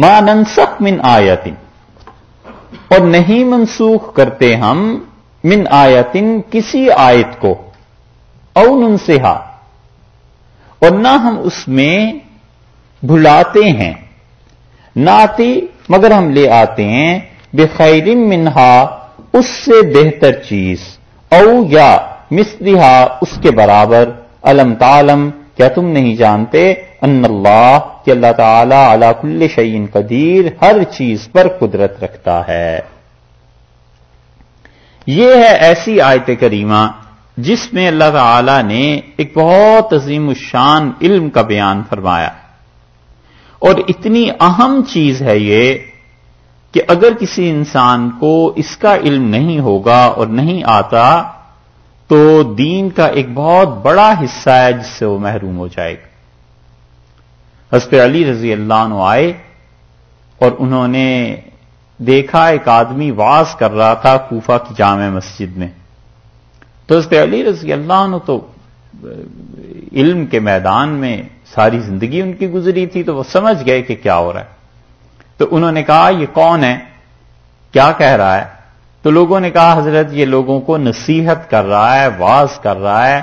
ما ننسخ من آیتن اور نہیں منسوخ کرتے ہم من آیتن کسی آیت کو، او ننسہا۔ اور نہ ہم اس میں بھلاتے ہیں نہ آتی مگر ہم لے آتے ہیں بے منہا۔ اس سے بہتر چیز، او یا مسلحا اس کے برابر۔ علم تعلم کیا تم نہیں جانتے ان اللہ کہ اللہ تعالی علی کل شعین قدیر ہر چیز پر قدرت رکھتا ہے۔ یہ ہے ایسی آیت کریمہ جس میں اللہ تعالی نے ایک بہت عظیم الشان علم کا بیان فرمایا۔ اور اتنی اہم چیز ہے یہ کہ اگر کسی انسان کو اس کا علم نہیں ہوگا اور نہیں آتا تو دین کا ایک بہت بڑا حصہ ہے جس سے وہ محروم ہو جائے گا۔ حسب علی رضی اللہ عنہ آئے اور انہوں نے دیکھا ایک آدمی واز کر رہا تھا کوفہ کی جامع مسجد میں۔ تو حسب علی رضی اللہ عنہ تو علم کے میدان میں ساری زندگی ان کی گزری تھی تو وہ سمجھ گئے کہ کیا ہو رہا ہے۔ تو انہوں نے کہا، یہ کون ہے؟ کیا کہہ رہا ہے؟ تو لوگوں نے کہا، حضرت، یہ لوگوں کو نصیحت کر رہا ہے، واز کر رہا ہے،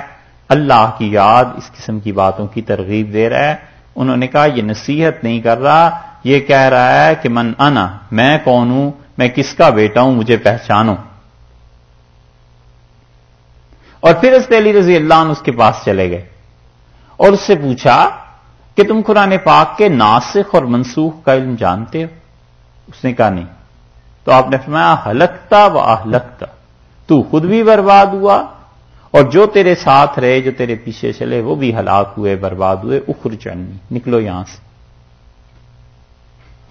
اللہ کی یاد اس قسم کی باتوں کی ترغیب دے رہا ہے۔ انہوں نے کہا، یہ نصیحت نہیں کر رہا، یہ کہہ رہا ہے کہ من انا، میں کون ہوں، میں کس کا بیٹا ہوں، مجھے پہچانو۔ اور پھر اس علی رضی اللہ عنہ اس کے پاس چلے گئے۔ اور اس سے پوچھا کہ تم قرآن پاک کے ناسخ اور منسوخ کا علم جانتے ہو؟ اس نے کہا، نہیں۔ تو آپ نے فرمایا، ہلکتا و اہلکتا، تو خود بھی برباد ہوا اور جو تیرے ساتھ رہے، جو تیرے پیچھے چلے، وہ بھی ہلاک ہوئے، برباد ہوئے، اخر چڑھنی نکلو یہاں سے.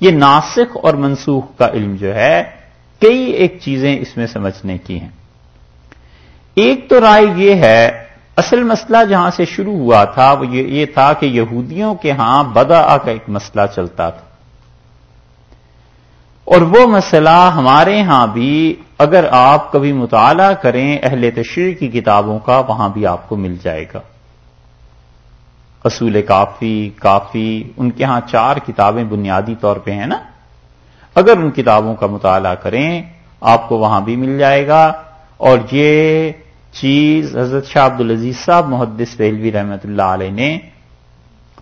یہ ناسخ اور منسوخ کا علم جو ہے، کئی ایک چیزیں اس میں سمجھنے کی ہیں۔ ایک تو رائے یہ ہے، اصل مسئلہ جہاں سے شروع ہوا تھا، وہ یہ تھا کہ یہودیوں کے ہاں بدا کا ایک مسئلہ چلتا تھا۔ اور وہ مسئلہ ہمارے ہاں بھی اگر آپ کبھی مطالعہ کریں اہل تشریح کی کتابوں کا، وہاں بھی آپ کو مل جائے گا۔ اصول کافی کافی، ان کے ہاں چار کتابیں بنیادی طور پہ ہیں نا۔ اگر ان کتابوں کا مطالعہ کریں، آپ کو وہاں بھی مل جائے گا۔ اور یہ چیز حضرت شاہ عبد العزیز صاحب محدث ریلوی رحمت اللہ علیہ نے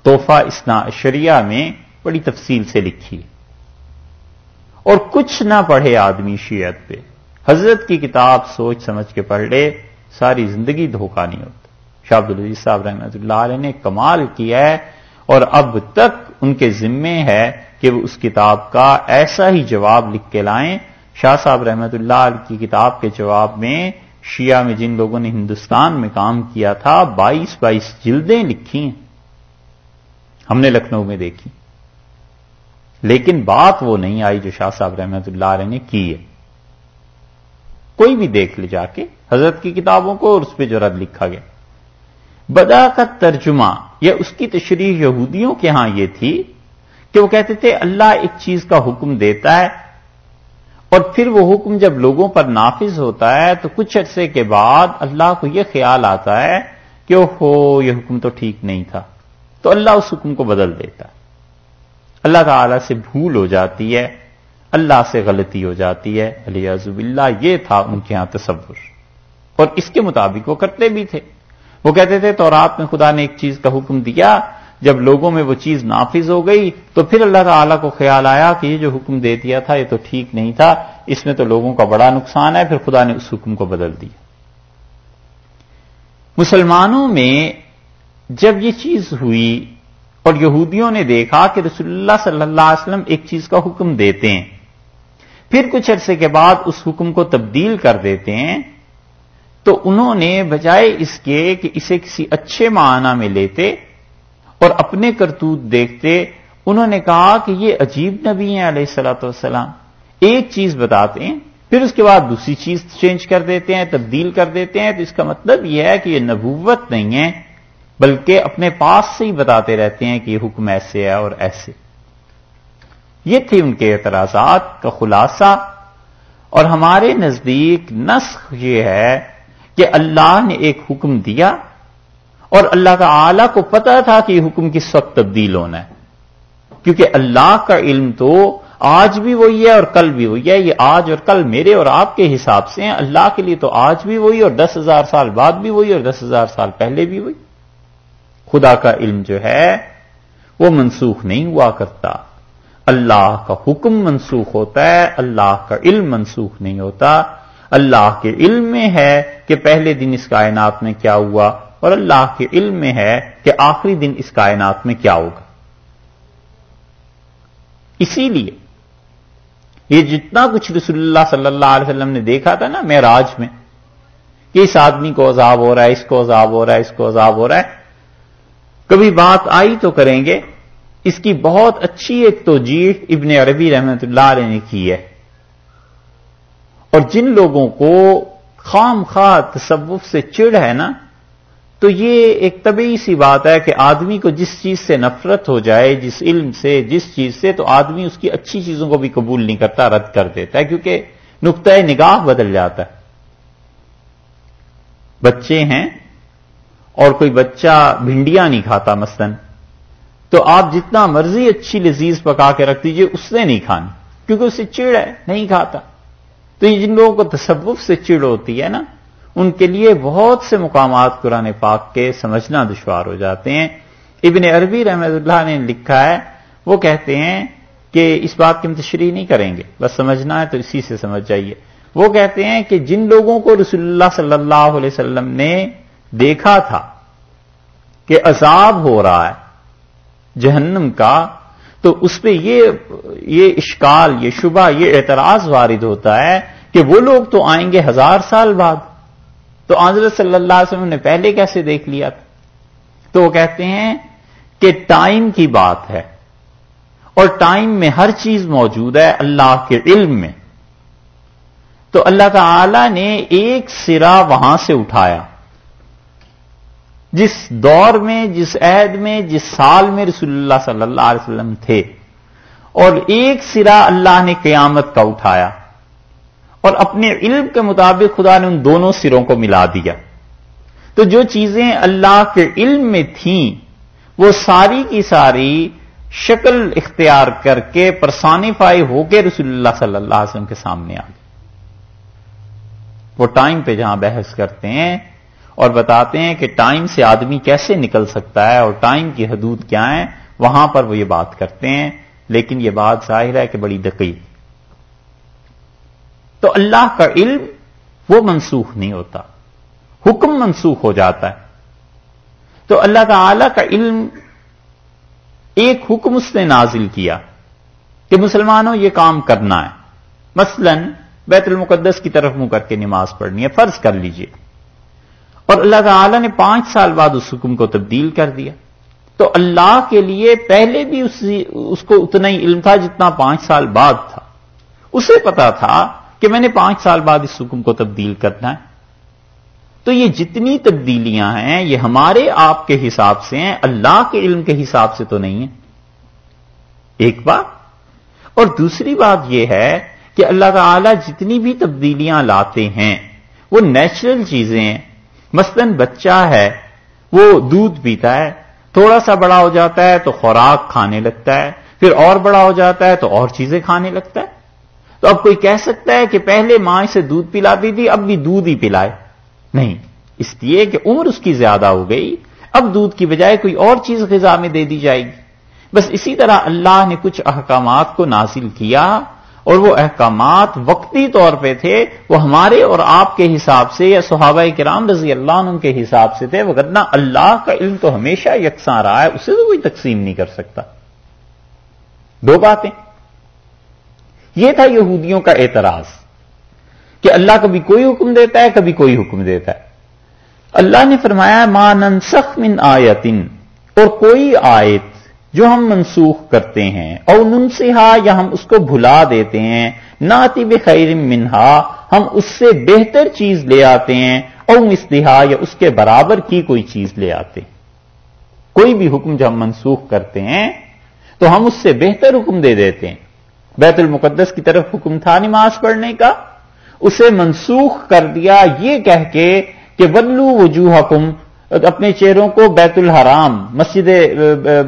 توحفہ اسنا شریعہ میں بڑی تفصیل سے لکھی۔ اور کچھ نہ پڑھے آدمی شیعت پہ۔ حضرت کی کتاب سوچ سمجھ کے پڑھ لے، ساری زندگی دھوکہ نہیں ہوتا۔ شاہ عبد العزیز صاحب رحمۃ اللہ علیہ نے کمال کیا ہے اور اب تک ان کے ذمے ہے کہ وہ اس کتاب کا ایسا ہی جواب لکھ کے لائیں۔ شاہ صاحب رحمت اللہ علیہ کی کتاب کے جواب میں شیعہ میں جن لوگوں نے ہندوستان میں کام کیا تھا، بائیس بائیس جلدیں لکھی ہیں۔ ہم نے لکھنؤ میں دیکھی۔ لیکن بات وہ نہیں آئی جو شاہ صاحب رحمت اللہ علیہ نے کی ہے۔ کوئی بھی دیکھ لے جا کے حضرت کی کتابوں کو اور اس پہ جو رد لکھا گیا۔ بدا کا ترجمہ، یا اس کی تشریح یہودیوں کے ہاں یہ تھی کہ وہ کہتے تھے، اللہ ایک چیز کا حکم دیتا ہے اور پھر وہ حکم جب لوگوں پر نافذ ہوتا ہے تو کچھ عرصے کے بعد اللہ کو یہ خیال آتا ہے کہ ہو یہ حکم تو ٹھیک نہیں تھا۔ تو اللہ اس حکم کو بدل دیتا ہے۔ اللہ تعالی سے بھول ہو جاتی ہے، اللہ سے غلطی ہو جاتی ہے۔ علی عزب اللہ یہ تھا ان کے یہاں تصور۔ اور اس کے مطابق وہ کرتے بھی تھے۔ وہ کہتے تھے تو رات میں خدا نے ایک چیز کا حکم دیا، جب لوگوں میں وہ چیز نافذ ہو گئی تو پھر اللہ تعالی کو خیال آیا کہ یہ جو حکم دے دیا تھا، یہ تو ٹھیک نہیں تھا۔ اس میں تو لوگوں کا بڑا نقصان ہے، پھر خدا نے اس حکم کو بدل دیا۔ مسلمانوں میں جب یہ چیز ہوئی اور یہودیوں نے دیکھا کہ رسول اللہ صلی اللہ علیہ وسلم ایک چیز کا حکم دیتے ہیں۔ پھر کچھ عرصے کے بعد اس حکم کو تبدیل کر دیتے ہیں۔ تو انہوں نے بجائے اس کے کہ اسے کسی اچھے معنی میں لیتے اور اپنے کرتوت دیکھتے، انہوں نے کہا کہ یہ عجیب نبی ہیں علیہ السلاۃ والسلام۔ ایک چیز بتاتے ہیں، پھر اس کے بعد دوسری چیز چینج کر دیتے ہیں، تبدیل کر دیتے ہیں۔ تو اس کا مطلب یہ ہے کہ یہ نبوت نہیں ہے۔ بلکہ اپنے پاس سے ہی بتاتے رہتے ہیں کہ یہ حکم ایسے ہے اور ایسے۔ یہ تھے ان کے اعتراضات کا خلاصہ۔ اور ہمارے نزدیک نسخ یہ ہے کہ اللہ نے ایک حکم دیا اور اللہ کا اعلی کو پتا تھا کہ یہ حکم کس وقت تبدیل ہونا ہے۔ کیونکہ اللہ کا علم تو آج بھی وہی ہے اور کل بھی وہی ہے۔ یہ آج اور کل میرے اور آپ کے حساب سے ہیں۔ اللہ کے لیے تو آج بھی وہی اور دس ہزار سال بعد بھی وہی اور دس ہزار سال پہلے بھی وہی۔ خدا کا علم جو ہے، وہ منسوخ نہیں ہوا کرتا۔ اللہ کا حکم منسوخ ہوتا ہے، اللہ کا علم منسوخ نہیں ہوتا۔ اللہ کے علم میں ہے کہ پہلے دن اس کائنات میں کیا ہوا، اور اللہ کے علم میں ہے کہ آخری دن اس کائنات میں کیا ہوگا۔ اسی لیے، یہ جتنا کچھ رسول اللہ صلی اللہ علیہ وسلم نے دیکھا تھا نا معراج میں، کہ اس آدمی کو عذاب ہو رہا ہے، اس کو عذاب ہو رہا ہے، اس کو عذاب ہو رہا ہے کبھی بات آئی تو کریں گے۔ اس کی بہت اچھی ایک توجیح ابن عربی رحمت اللہ علیہ نے کی ہے۔ اور جن لوگوں کو خام خواہ تصوف سے چڑ ہے نا، تو یہ ایک طبی سی بات ہے کہ آدمی کو جس چیز سے نفرت ہو جائے، جس علم سے، جس چیز سے، تو آدمی اس کی اچھی چیزوں کو بھی قبول نہیں کرتا، رد کر دیتا ہے، کیونکہ نقطۂ نگاہ بدل جاتا ہے۔ بچے ہیں اور کوئی بچہ بھنڈیاں نہیں کھاتا مثلاً، تو آپ جتنا مرضی اچھی لذیذ پکا کے رکھ دیجیے، اس نے نہیں کھانی، کیونکہ اسے چڑ ہے، نہیں کھاتا۔ تو یہ جن لوگوں کو تصوف سے چڑ ہوتی ہے نا، ان کے لیے بہت سے مقامات قرآن پاک کے سمجھنا دشوار ہو جاتے ہیں۔ ابن عربی رحمت اللہ نے لکھا ہے، وہ کہتے ہیں کہ اس بات کی ہم تشریح نہیں کریں گے، بس سمجھنا ہے تو اسی سے سمجھ جائیے۔ وہ کہتے ہیں کہ جن لوگوں کو رسول اللہ صلی اللہ علیہ وسلم نے دیکھا تھا کہ عذاب ہو رہا ہے جہنم کا، تو اس پہ یہ یہ اشکال، یہ شبہ، یہ اعتراض وارد ہوتا ہے کہ وہ لوگ تو آئیں گے ہزار سال بعد۔ تو آضر صلی اللہ علیہ وسلم نے پہلے کیسے دیکھ لیا تھا؟ تو وہ کہتے ہیں کہ ٹائم کی بات ہے اور ٹائم میں ہر چیز موجود ہے اللہ کے علم میں۔ تو اللہ تعالی نے ایک سرا وہاں سے اٹھایا۔ جس دور میں، جس عہد میں، جس سال میں رسول اللہ صلی اللہ علیہ وسلم تھے، اور ایک سرا اللہ نے قیامت کا اٹھایا، اور اپنے علم کے مطابق خدا نے ان دونوں سروں کو ملا دیا۔ تو جو چیزیں اللہ کے علم میں تھیں، وہ ساری کی ساری شکل اختیار کر کے پرسانیفائی ہو کے رسول اللہ صلی اللہ علیہ وسلم کے سامنے آ گئے وہ ٹائم پہ جہاں بحث کرتے ہیں اور بتاتے ہیں کہ ٹائم سے آدمی کیسے نکل سکتا ہے اور ٹائم کی حدود کیا ہیں، وہاں پر وہ یہ بات کرتے ہیں، لیکن یہ بات ظاہر ہے کہ بڑی دقیق۔ تو اللہ کا علم وہ منسوخ نہیں ہوتا، حکم منسوخ ہو جاتا ہے۔ تو اللہ تعالی کا علم ایک حکم اس نے نازل کیا کہ مسلمانوں یہ کام کرنا ہے۔ مثلا بیت المقدس کی طرف منہ کر کے نماز پڑھنی ہے، فرض کر لیجیے۔ اور اللہ تعالی نے پانچ سال بعد اس حکم کو تبدیل کر دیا۔ تو اللہ کے لیے پہلے بھی اس کو اتنا ہی علم تھا جتنا پانچ سال بعد تھا۔ اسے پتا تھا کہ میں نے پانچ سال بعد اس حکم کو تبدیل کرنا ہے۔ تو یہ جتنی تبدیلیاں ہیں، یہ ہمارے آپ کے حساب سے ہیں، اللہ کے علم کے حساب سے تو نہیں ہے ایک بات۔ اور دوسری بات یہ ہے کہ اللہ تعالی جتنی بھی تبدیلیاں لاتے ہیں، وہ نیچرل چیزیں ہیں۔ مثلا بچہ ہے، وہ دودھ پیتا ہے، تھوڑا سا بڑا ہو جاتا ہے تو خوراک کھانے لگتا ہے، پھر اور بڑا ہو جاتا ہے تو اور چیزیں کھانے لگتا ہے۔ تو اب کوئی کہہ سکتا ہے کہ پہلے ماں سے دودھ پلاتی تھی، اب بھی دودھ ہی پلائے۔ نہیں، اس لیے کہ عمر اس کی زیادہ ہو گئی۔ اب دودھ کی بجائے کوئی اور چیز غذا میں دے دی جائے گی۔ بس اسی طرح اللہ نے کچھ احکامات کو نازل کیا۔ اور وہ احکامات وقتی طور پہ تھے، وہ ہمارے اور آپ کے حساب سے یا صحابہ کرام رضی اللہ عنہ کے حساب سے تھے وہ کرنا اللہ کا علم تو ہمیشہ یکساں رہا ہے، اسے تو کوئی تقسیم نہیں کر سکتا۔ دو باتیں۔ یہ تھا یہودیوں کا اعتراض کہ اللہ کبھی کوئی حکم دیتا ہے، کبھی کوئی حکم دیتا ہے۔ اللہ نے فرمایا، ما ننسخ من آیتن اور کوئی آیت جو ہم منسوخ کرتے ہیں اور ان سے یا ہم اس کو بھلا دیتے ہیں، ناتی خیر منہا، ہم اس سے بہتر چیز لے آتے ہیں اور مسلحا یا اس کے برابر کی کوئی چیز لے آتے ہیں۔ کوئی بھی حکم جو ہم منسوخ کرتے ہیں، تو ہم اس سے بہتر حکم دے دیتے ہیں۔ بیت المقدس کی طرف حکم تھا نماز پڑھنے کا۔ اسے منسوخ کر دیا یہ کہہ کے کہ ولو وجوہ حکم اپنے چہروں کو بیت الحرام، مسجد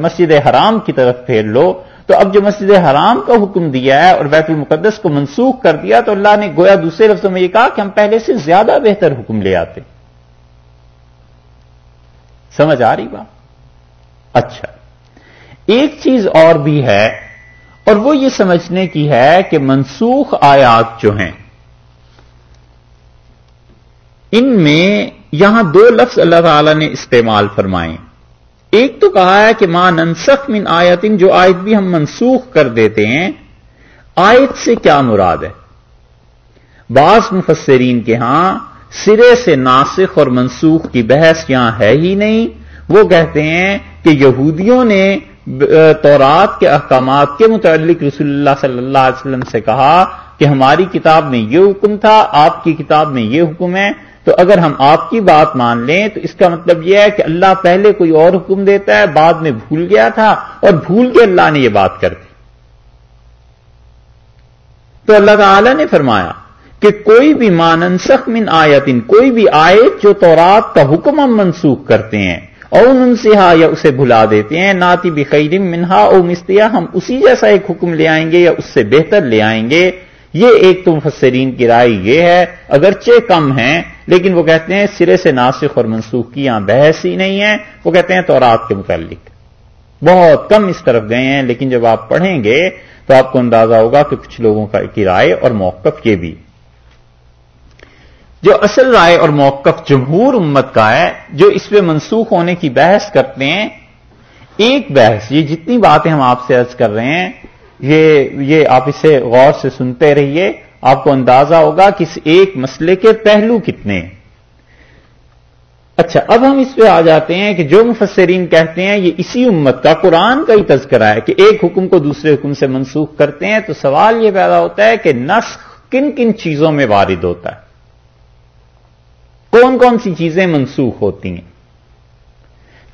مسجد حرام کی طرف پھیر لو، تو اب جو مسجد حرام کا حکم دیا ہے اور بیت المقدس کو منسوخ کر دیا، تو اللہ نے گویا دوسرے لفظوں میں یہ کہا کہ ہم پہلے سے زیادہ بہتر حکم لے آتے۔ سمجھ آ رہی بات؟ اچھا۔ ایک چیز اور بھی ہے، اور وہ یہ سمجھنے کی ہے کہ منسوخ آیات جو ہیں، ان میں یہاں دو لفظ اللہ تعالی نے استعمال فرمائے ایک تو کہا ہے کہ ماں ننسخ من آیتن جو آیت بھی ہم منسوخ کر دیتے ہیں، آیت سے کیا مراد ہے؟ بعض مفسرین کے ہاں سرے سے ناسخ اور منسوخ کی بحث یہاں ہے ہی نہیں۔ وہ کہتے ہیں کہ یہودیوں نے تورات کے احکامات کے متعلق رسول اللہ صلی اللہ علیہ وسلم سے کہا کہ ہماری کتاب میں یہ حکم تھا، آپ کی کتاب میں یہ حکم ہے۔ تو اگر ہم آپ کی بات مان لیں تو اس کا مطلب یہ ہے کہ اللہ پہلے کوئی اور حکم دیتا ہے، بعد میں بھول گیا تھا اور بھول کے اللہ نے یہ بات کر دی۔ تو اللہ تعالی نے فرمایا کہ کوئی بھی ماننسخ من آیتن، کوئی بھی آیت جو تورات کا حکم ہم منسوخ کرتے ہیں اور ان سے یا اسے بھلا دیتے ہیں، ناتی بخیر منہا، او مستیا ہم اسی جیسا ایک حکم لے آئیں گے یا اس سے بہتر لے آئیں گے۔ یہ ایک تو مفسرین کی رائے یہ ہے، اگرچہ کم ہیں، لیکن وہ کہتے ہیں سرے سے ناسخ اور منسوخ کی یہاں بحث ہی نہیں ہے۔ وہ کہتے ہیں تورات کے متعلق۔ بہت کم اس طرف گئے ہیں، لیکن جب آپ پڑھیں گے تو آپ کو اندازہ ہوگا کہ کچھ لوگوں کی رائے اور موقف یہ بھی۔ جو اصل رائے اور موقف جمہور امت کا ہے، جو اس پہ منسوخ ہونے کی بحث کرتے ہیں، ایک بحث، یہ جتنی باتیں ہم آپ سے عرض کر رہے ہیں یہ یہ آپ اسے غور سے سنتے رہیے، آپ کو اندازہ ہوگا کہ اس ایک مسئلے کے پہلو کتنے ہیں۔ اچھا اب ہم اس پہ آ جاتے ہیں کہ جو مفسرین کہتے ہیں، یہ اسی امت کا قرآن کا ہی تذکرہ ہے کہ ایک حکم کو دوسرے حکم سے منسوخ کرتے ہیں تو سوال یہ پیدا ہوتا ہے کہ نسخ کن کن چیزوں میں وارد ہوتا ہے؟ کون کون سی چیزیں منسوخ ہوتی ہیں؟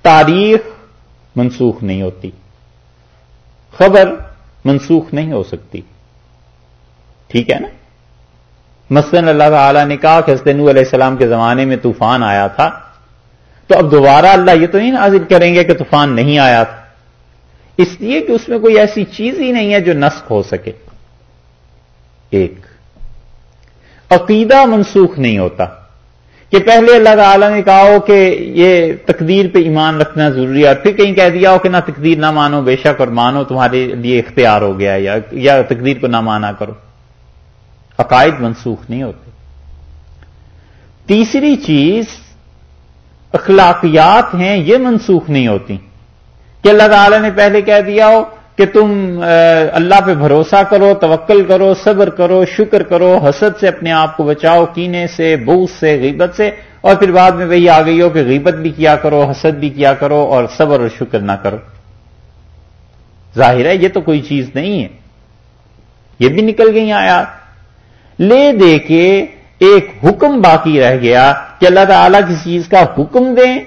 تاریخ منسوخ نہیں ہوتی۔ خبر منسوخ نہیں ہو سکتی۔ ٹھیک ہے نا؟ مثلاً اللہ تعالی نے کہا کہ حضرت نو علیہ السلام کے زمانے میں طوفان آیا تھا۔ تو اب دوبارہ اللہ یہ تو نہیں نازل کریں گے کہ طوفان نہیں آیا تھا۔ اس لیے کہ اس میں کوئی ایسی چیز ہی نہیں ہے جو نسخ ہو سکے۔ ایک۔ عقیدہ منسوخ نہیں ہوتا۔ کہ پہلے اللہ تعالیٰ نے کہا ہو کہ یہ تقدیر پہ ایمان رکھنا ضروری ہے، اور پھر کہیں کہہ دیا ہو کہ نہ تقدیر نہ مانو، بے شک اور مانو، تمہارے لیے اختیار ہو گیا یا یا تقدیر کو نہ مانا کرو۔ عقائد منسوخ نہیں ہوتے۔ تیسری چیز، اخلاقیات ہیں، یہ منسوخ نہیں ہوتی۔ کہ اللہ تعالیٰ نے پہلے کہہ دیا ہو کہ تم اللہ پہ بھروسہ کرو، توکل کرو، صبر کرو، شکر کرو، حسد سے اپنے آپ کو بچاؤ، کینے سے بوس سے، غیبت سے، اور پھر بعد میں وہی آ گئی ہو کہ غیبت بھی کیا کرو، حسد بھی کیا کرو، اور صبر اور شکر نہ کرو۔ ظاہر ہے، یہ تو کوئی چیز نہیں ہے۔ یہ بھی نکل گئی آیات۔ لے دے کے ایک حکم باقی رہ گیا کہ اللہ تعالیٰ کسی چیز کا حکم دیں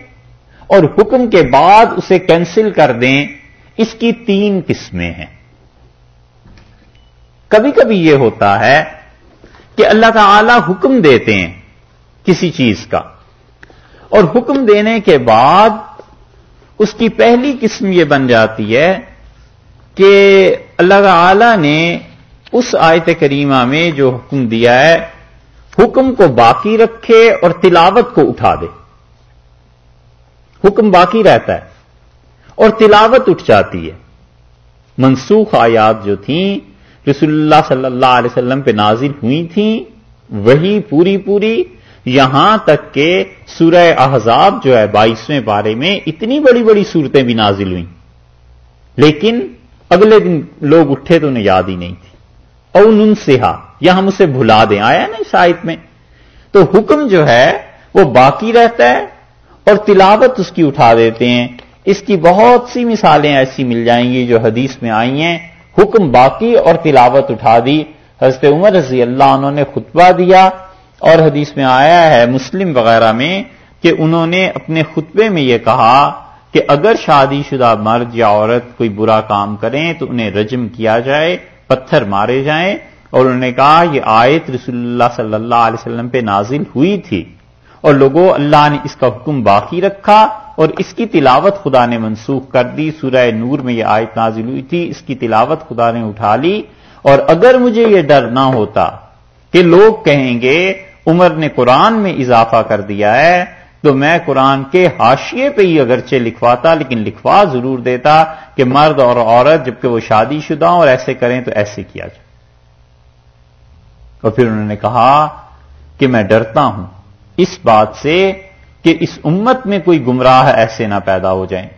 اور حکم کے بعد اسے کینسل کر دیں۔ اس کی تین قسمیں ہیں۔ کبھی کبھی یہ ہوتا ہے کہ اللہ تعالی حکم دیتے ہیں کسی چیز کا اور حکم دینے کے بعد اس کی پہلی قسم یہ بن جاتی ہے کہ اللہ تعالی نے اس آیت کریمہ میں جو حکم دیا ہے، حکم کو باقی رکھے اور تلاوت کو اٹھا دے۔ حکم باقی رہتا ہے۔ اور تلاوت اٹھ جاتی ہے۔ منسوخ آیات جو تھیں، رسول اللہ صلی اللہ علیہ وسلم پہ نازل ہوئی تھیں، وہی پوری پوری یہاں تک کہ سورہ احزاب جو ہے بائیسویں بارے میں اتنی بڑی بڑی صورتیں بھی نازل ہوئیں۔ لیکن اگلے دن لوگ اٹھے تو انہیں یاد ہی نہیں تھی۔ اور ان سے یا ہم اسے بھلا دیں۔ آیا نا اس آیت میں؟ تو حکم جو ہے وہ باقی رہتا ہے اور تلاوت اس کی اٹھا دیتے ہیں۔ اس کی بہت سی مثالیں ایسی مل جائیں گی جو حدیث میں آئی ہیں۔ حکم باقی اور تلاوت اٹھا دی۔ حضرت عمر رضی اللہ انہوں نے خطبہ دیا اور حدیث میں آیا ہے مسلم وغیرہ میں کہ انہوں نے اپنے خطبے میں یہ کہا کہ اگر شادی شدہ مرد یا عورت کوئی برا کام کریں تو انہیں رجم کیا جائے، پتھر مارے جائیں۔ اور انہوں نے کہا یہ آیت رسول اللہ صلی اللہ علیہ وسلم پہ نازل ہوئی تھی۔ اور لوگوں، اللہ نے اس کا حکم باقی رکھا۔ اور اس کی تلاوت خدا نے منسوخ کر دی۔ سورہ نور میں یہ آیت نازل ہوئی تھی۔ اس کی تلاوت خدا نے اٹھا لی۔ اور اگر مجھے یہ ڈر نہ ہوتا کہ لوگ کہیں گے، عمر نے قرآن میں اضافہ کر دیا ہے، تو میں قرآن کے حاشیے پہ ہی اگرچہ لکھواتا، لیکن لکھوا ضرور دیتا کہ مرد اور عورت جبکہ وہ شادی شدہ اور ایسے کریں تو ایسے کیا جائے۔ اور پھر انہوں نے کہا کہ میں ڈرتا ہوں۔ اس بات سے کہ اس امت میں کوئی گمراہ ایسے نہ پیدا ہو جائیں۔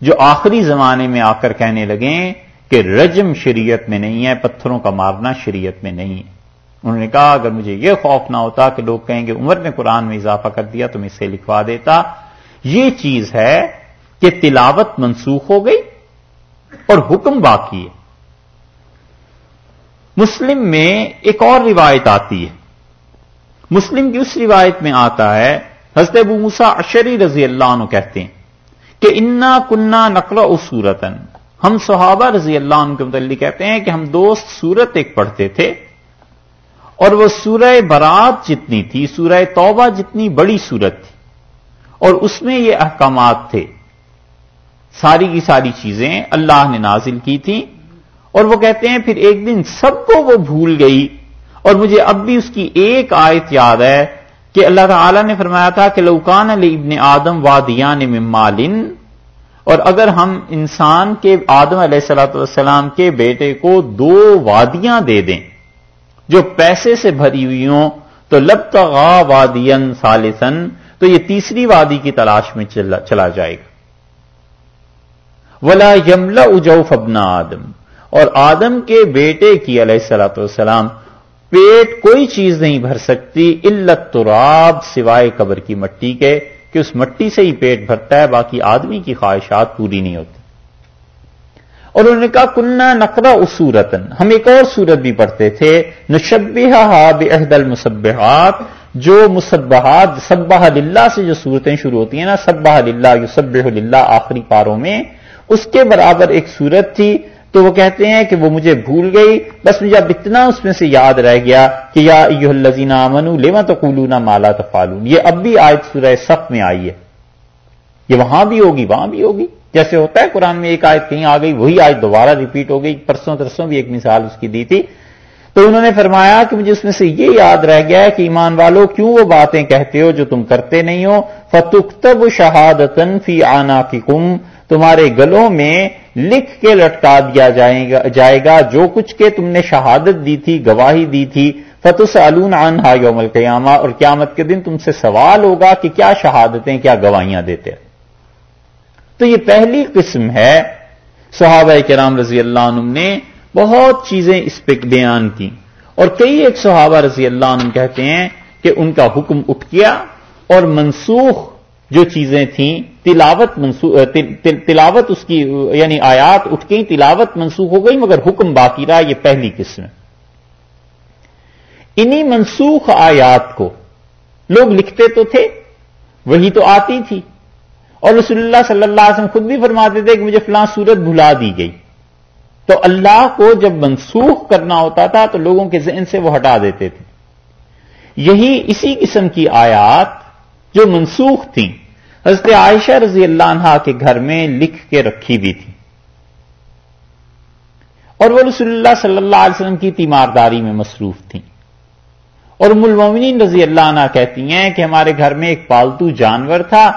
جو آخری زمانے میں آ کر کہنے لگیں کہ رجم شریعت میں نہیں ہے، پتھروں کا مارنا شریعت میں نہیں ہے۔ انہوں نے کہا، اگر مجھے یہ خوف نہ ہوتا کہ لوگ کہیں گے، عمر نے قرآن میں اضافہ کر دیا تو میں اسے لکھوا دیتا۔ یہ چیز ہے کہ تلاوت منسوخ ہو گئی اور حکم باقی ہے۔ مسلم میں ایک اور روایت آتی ہے۔ مسلم کی اس روایت میں آتا ہے، حضرت ابو موسا اشری رضی اللہ عنہ کہتے ہیں کہ انا کنہ نقل و سورتن ہم صحابہ رضی اللہ عنہ کے متعلق کہتے ہیں کہ ہم دوست سورت ایک پڑھتے تھے اور وہ سورہ برات جتنی تھی، سورہ توبہ جتنی بڑی سورت تھی۔ اور اس میں یہ احکامات تھے۔ ساری کی ساری چیزیں اللہ نے نازل کی تھیں اور وہ کہتے ہیں پھر ایک دن سب کو وہ بھول گئی۔ اور مجھے اب بھی اس کی ایک آیت یاد ہے کہ اللہ تعالی نے فرمایا تھا کہ لوکان علی ابن آدم وادیان مالن، اور اگر ہم انسان کے آدم علیہ السلاۃ والسلام کے بیٹے کو دو وادیاں دے دیں، جو پیسے سے بھری ہوئی ہوں، تو لب تغا وادین سالسن تو یہ تیسری وادی کی تلاش میں چلا جائے گا۔ ولا یملا اجوف ابنا آدم، اور آدم کے بیٹے کی علیہ السلاۃ والسلام پیٹ کوئی چیز نہیں بھر سکتی علت تراب سوائے قبر کی مٹی کے کہ اس مٹی سے ہی پیٹ بھرتا ہے، باقی آدمی کی خواہشات پوری نہیں ہوتی۔ اور انہوں نے کہا کنہ نقرا اسورتن ہم ایک اور سورت بھی پڑھتے تھے نشبہ بحد المصبحات جو مصبحات سبہ للہ سے جو صورتیں شروع ہوتی ہیں نا سبہ للہ یو للہ آخری پاروں میں، اس کے برابر ایک سورت تھی تو وہ کہتے ہیں کہ وہ مجھے بھول گئی۔ بس مجھے اب اتنا اس میں سے یاد رہ گیا کہ یا الزین منو لیوا تو کولونا مالا تفالون یہ اب بھی آیت سورہ سخت میں آئی ہے۔ یہ وہاں بھی ہوگی، وہاں بھی ہوگی۔ جیسے ہوتا ہے قرآن میں ایک آیت کہیں آ گئی، وہی آیت دوبارہ ریپیٹ ہو گئی۔ پرسوں ترسوں بھی ایک مثال اس کی دی تھی۔ تو انہوں نے فرمایا کہ مجھے اس میں سے یہ یاد رہ گیا ہے کہ ایمان والوں کیوں وہ باتیں کہتے ہو جو تم کرتے نہیں ہو؟ فتختب شہادتن فی آنا کی کم تمہارے گلوں میں لکھ کے لٹکا دیا جائے گا۔ جو کچھ کے تم نے شہادت دی تھی، گواہی دی تھی فتح علون عنہا یوم القیامہ اور قیامت کے دن تم سے سوال ہوگا کہ کیا شہادتیں، کیا گواہیاں دیتے تو یہ پہلی قسم ہے۔ صحابہ کرام رضی اللہ عنہ نے بہت چیزیں اس پہ بیان کی اور کئی ایک صحابہ رضی اللہ عنہ کہتے ہیں کہ ان کا حکم اٹھ گیا اور منسوخ جو چیزیں تھیں، تلاوت تلاوت اس کی یعنی آیات اٹھ گئی تلاوت منسوخ ہو گئی مگر حکم باقی رہا، یہ پہلی قسم انہی منسوخ آیات کو لوگ لکھتے تو تھے، وہی تو آتی تھی۔ اور رسول اللہ صلی اللہ علیہ وسلم خود بھی فرماتے تھے کہ مجھے فلاں صورت بھلا دی گئی۔ تو اللہ کو جب منسوخ کرنا ہوتا تھا، تو لوگوں کے ذہن سے وہ ہٹا دیتے تھے۔ یہی اسی قسم کی آیات جو منسوخ تھیں۔ حضرت عائشہ رضی اللہ عنہ کے گھر میں لکھ کے رکھی ہوئی تھی۔ اور وہ رسول اللہ صلی اللہ علیہ وسلم کی تیمارداری میں مصروف تھیں۔ اور ملومین رضی اللہ عنہ کہتی ہیں کہ ہمارے گھر میں ایک پالتو جانور تھا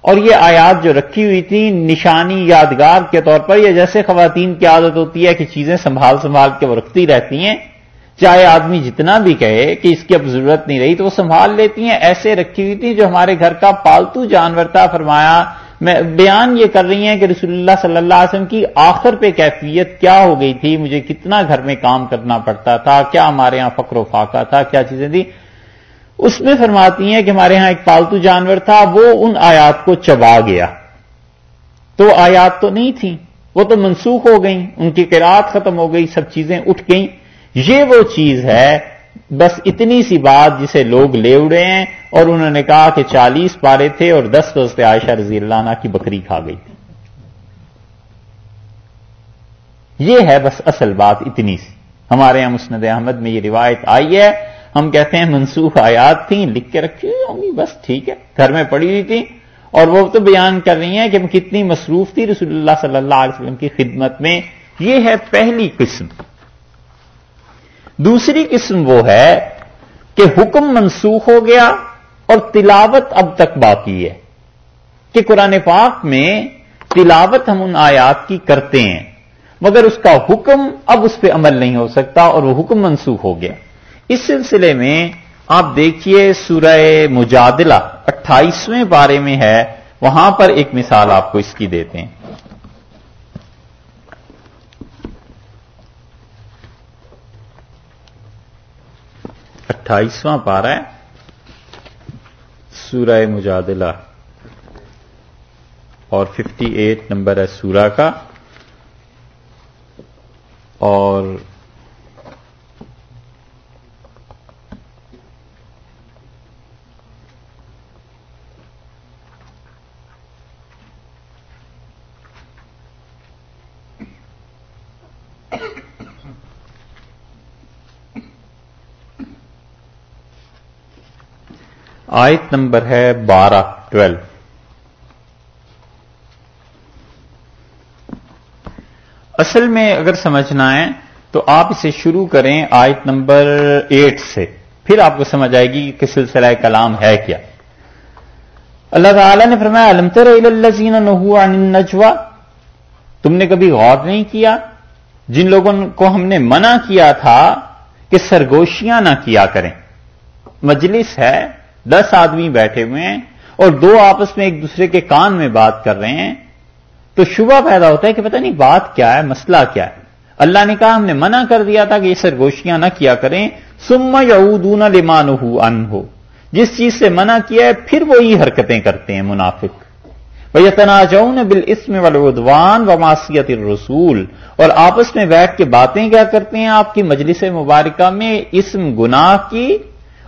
اور یہ آیات جو رکھی ہوئی تھی نشانی یادگار کے طور پر یہ جیسے خواتین کی عادت ہوتی ہے کہ چیزیں سنبھال سنبھال کے وہ رکھتی رہتی ہیں چاہے آدمی جتنا بھی کہے کہ اس کی اب ضرورت نہیں رہی، تو وہ سنبھال لیتی ہیں، ایسے رکھی ہوئی تھی جو ہمارے گھر کا پالتو جانور تھا۔ فرمایا، میں بیان یہ کر رہی ہیں کہ رسول اللہ صلی اللہ علیہ وسلم کی آخر پہ کیفیت کیا ہو گئی تھی۔ مجھے کتنا گھر میں کام کرنا پڑتا تھا، کیا ہمارے یہاں فکر و فاقہ تھا، کیا چیزیں تھیں۔ اس میں فرماتی ہیں کہ ہمارے یہاں ایک پالتو جانور تھا، وہ ان آیات کو چبا گیا۔ تو آیات تو نہیں تھی وہ تو منسوخ ہو گئیں، ان کی قرآت ختم ہو گئی، سب چیزیں اٹھ گئیں۔ یہ وہ چیز ہے، بس اتنی سی بات جسے لوگ لے اڑے ہیں اور انہوں نے کہا کہ چالیس پارے تھے اور دس دوست عائشہ رضی اللہ عنہ کی بکری کھا گئی۔ تھی یہ ہے بس اصل بات اتنی سی۔ ہمارے یہاں مسند احمد میں یہ روایت آئی ہے۔ ہم کہتے ہیں منسوخ آیات تھیں، لکھ کے رکھی ہوئی ہوں گی، بس ٹھیک ہے۔ گھر میں پڑی ہوئی تھی اور وہ تو بیان کر رہی ہیں کہ کتنی مصروف تھی رسول اللہ صلی اللہ علیہ وسلم کی خدمت میں۔ یہ ہے پہلی قسم۔ دوسری قسم وہ ہے کہ حکم منسوخ ہو گیا اور تلاوت اب تک باقی ہے کہ قرآن پاک میں تلاوت ہم ان آیات کی کرتے ہیں، مگر اس کا حکم اب اس پہ عمل نہیں ہو سکتا اور وہ حکم منسوخ ہو گیا۔ اس سلسلے میں آپ دیکھیے سورہ مجادلہ اٹھائیسویں بارے میں ہے، وہاں پر ایک مثال آپ کو اس کی دیتے ہیں۔ اٹھائیسواں پارا ہے۔ سورہ مجادلہ۔ اور ففٹی ایٹ نمبر ہے سورہ کا۔ اور آیت نمبر ہے بارہ، ٹویلو۔ اصل میں اگر سمجھنا ہے تو آپ اسے شروع کریں آیت نمبر ایٹ سے۔ پھر آپ کو سمجھ آئے گی کہ سلسلہ کلام ہے کیا۔ اللہ تعالی نے فرمایا المتر نجوا تم نے کبھی غور نہیں کیا؟ جن لوگوں کو ہم نے منع کیا تھا کہ سرگوشیاں نہ کیا کریں۔ مجلس ہے دس آدمی بیٹھے ہوئے ہیں اور دو آپس میں ایک دوسرے کے کان میں بات کر رہے ہیں، تو شبہ پیدا ہوتا ہے کہ پتہ نہیں بات کیا ہے، مسئلہ کیا ہے۔ اللہ نے کہا ہم نے منع کر دیا تھا کہ یہ سرگوشیاں نہ کیا کریں۔ سم یعودون لمان ان ہو جس چیز سے منع کیا ہے، پھر وہی حرکتیں کرتے ہیں منافق۔ وہ تناجون بل اسم ودوان و معصیت الرسول۔ اور آپس میں بیٹھ کے باتیں کیا کرتے ہیں آپ کی مجلس مبارکہ میں؟ اسم گناہ کی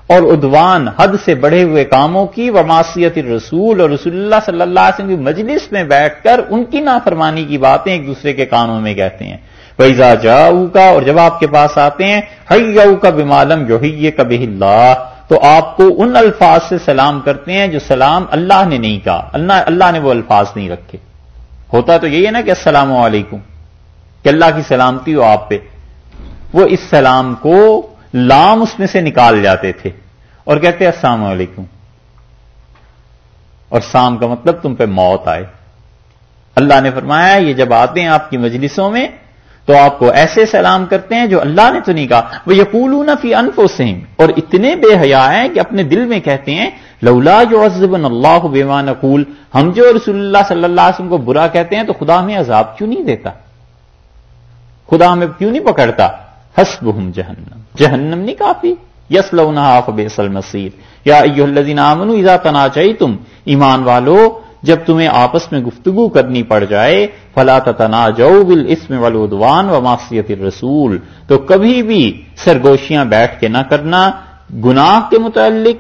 اور ادوان حد سے بڑھے ہوئے کاموں کی وماسیت رسول اور رسول اللہ صلی اللہ علیہ وسلم کی مجلس میں بیٹھ کر ان کی نافرمانی کی باتیں ایک دوسرے کے کانوں میں کہتے ہیں۔ ویزا جاؤ کا اور جب آپ کے پاس آتے ہیں ہئی کا بمالم جو کبھی اللہ تو آپ کو ان الفاظ سے سلام کرتے ہیں جو سلام اللہ نے نہیں کہا۔ اللہ اللہ نے وہ الفاظ نہیں رکھے۔ ہوتا تو یہی ہے نا کہ السلام علیکم، کہ اللہ کی سلامتی ہو آپ پہ۔ وہ اس سلام کو لام اس میں سے نکال جاتے تھے اور کہتے السلام علیکم۔ اور سام کا مطلب تم پہ موت آئے۔ اللہ نے فرمایا، یہ جب آتے ہیں آپ کی مجلسوں میں، تو آپ کو ایسے سلام کرتے ہیں جو اللہ نے تو نہیں کہا۔ وہ یقول فی انف اور اتنے بے حیا ہیں کہ اپنے دل میں کہتے ہیں، لولا جو عزبن اللہ بیوان اقول ہم جو رسول اللہ صلی اللہ علیہ وسلم کو برا کہتے ہیں، تو خدا ہمیں عذاب کیوں نہیں دیتا؟ خدا ہمیں کیوں نہیں پکڑتا؟ حسب ہم جہنم۔ جہنم نہیں کافی؟ یس بیسل مسیر یا آمنو اذا تنا چاہیے تم ایمان والو، جب تمہیں آپس میں گفتگو کرنی پڑ جائے، فلا تنا جو بل اسم ولودوان و معصیت رسول تو کبھی بھی سرگوشیاں بیٹھ کے نہ کرنا، گناہ کے متعلق،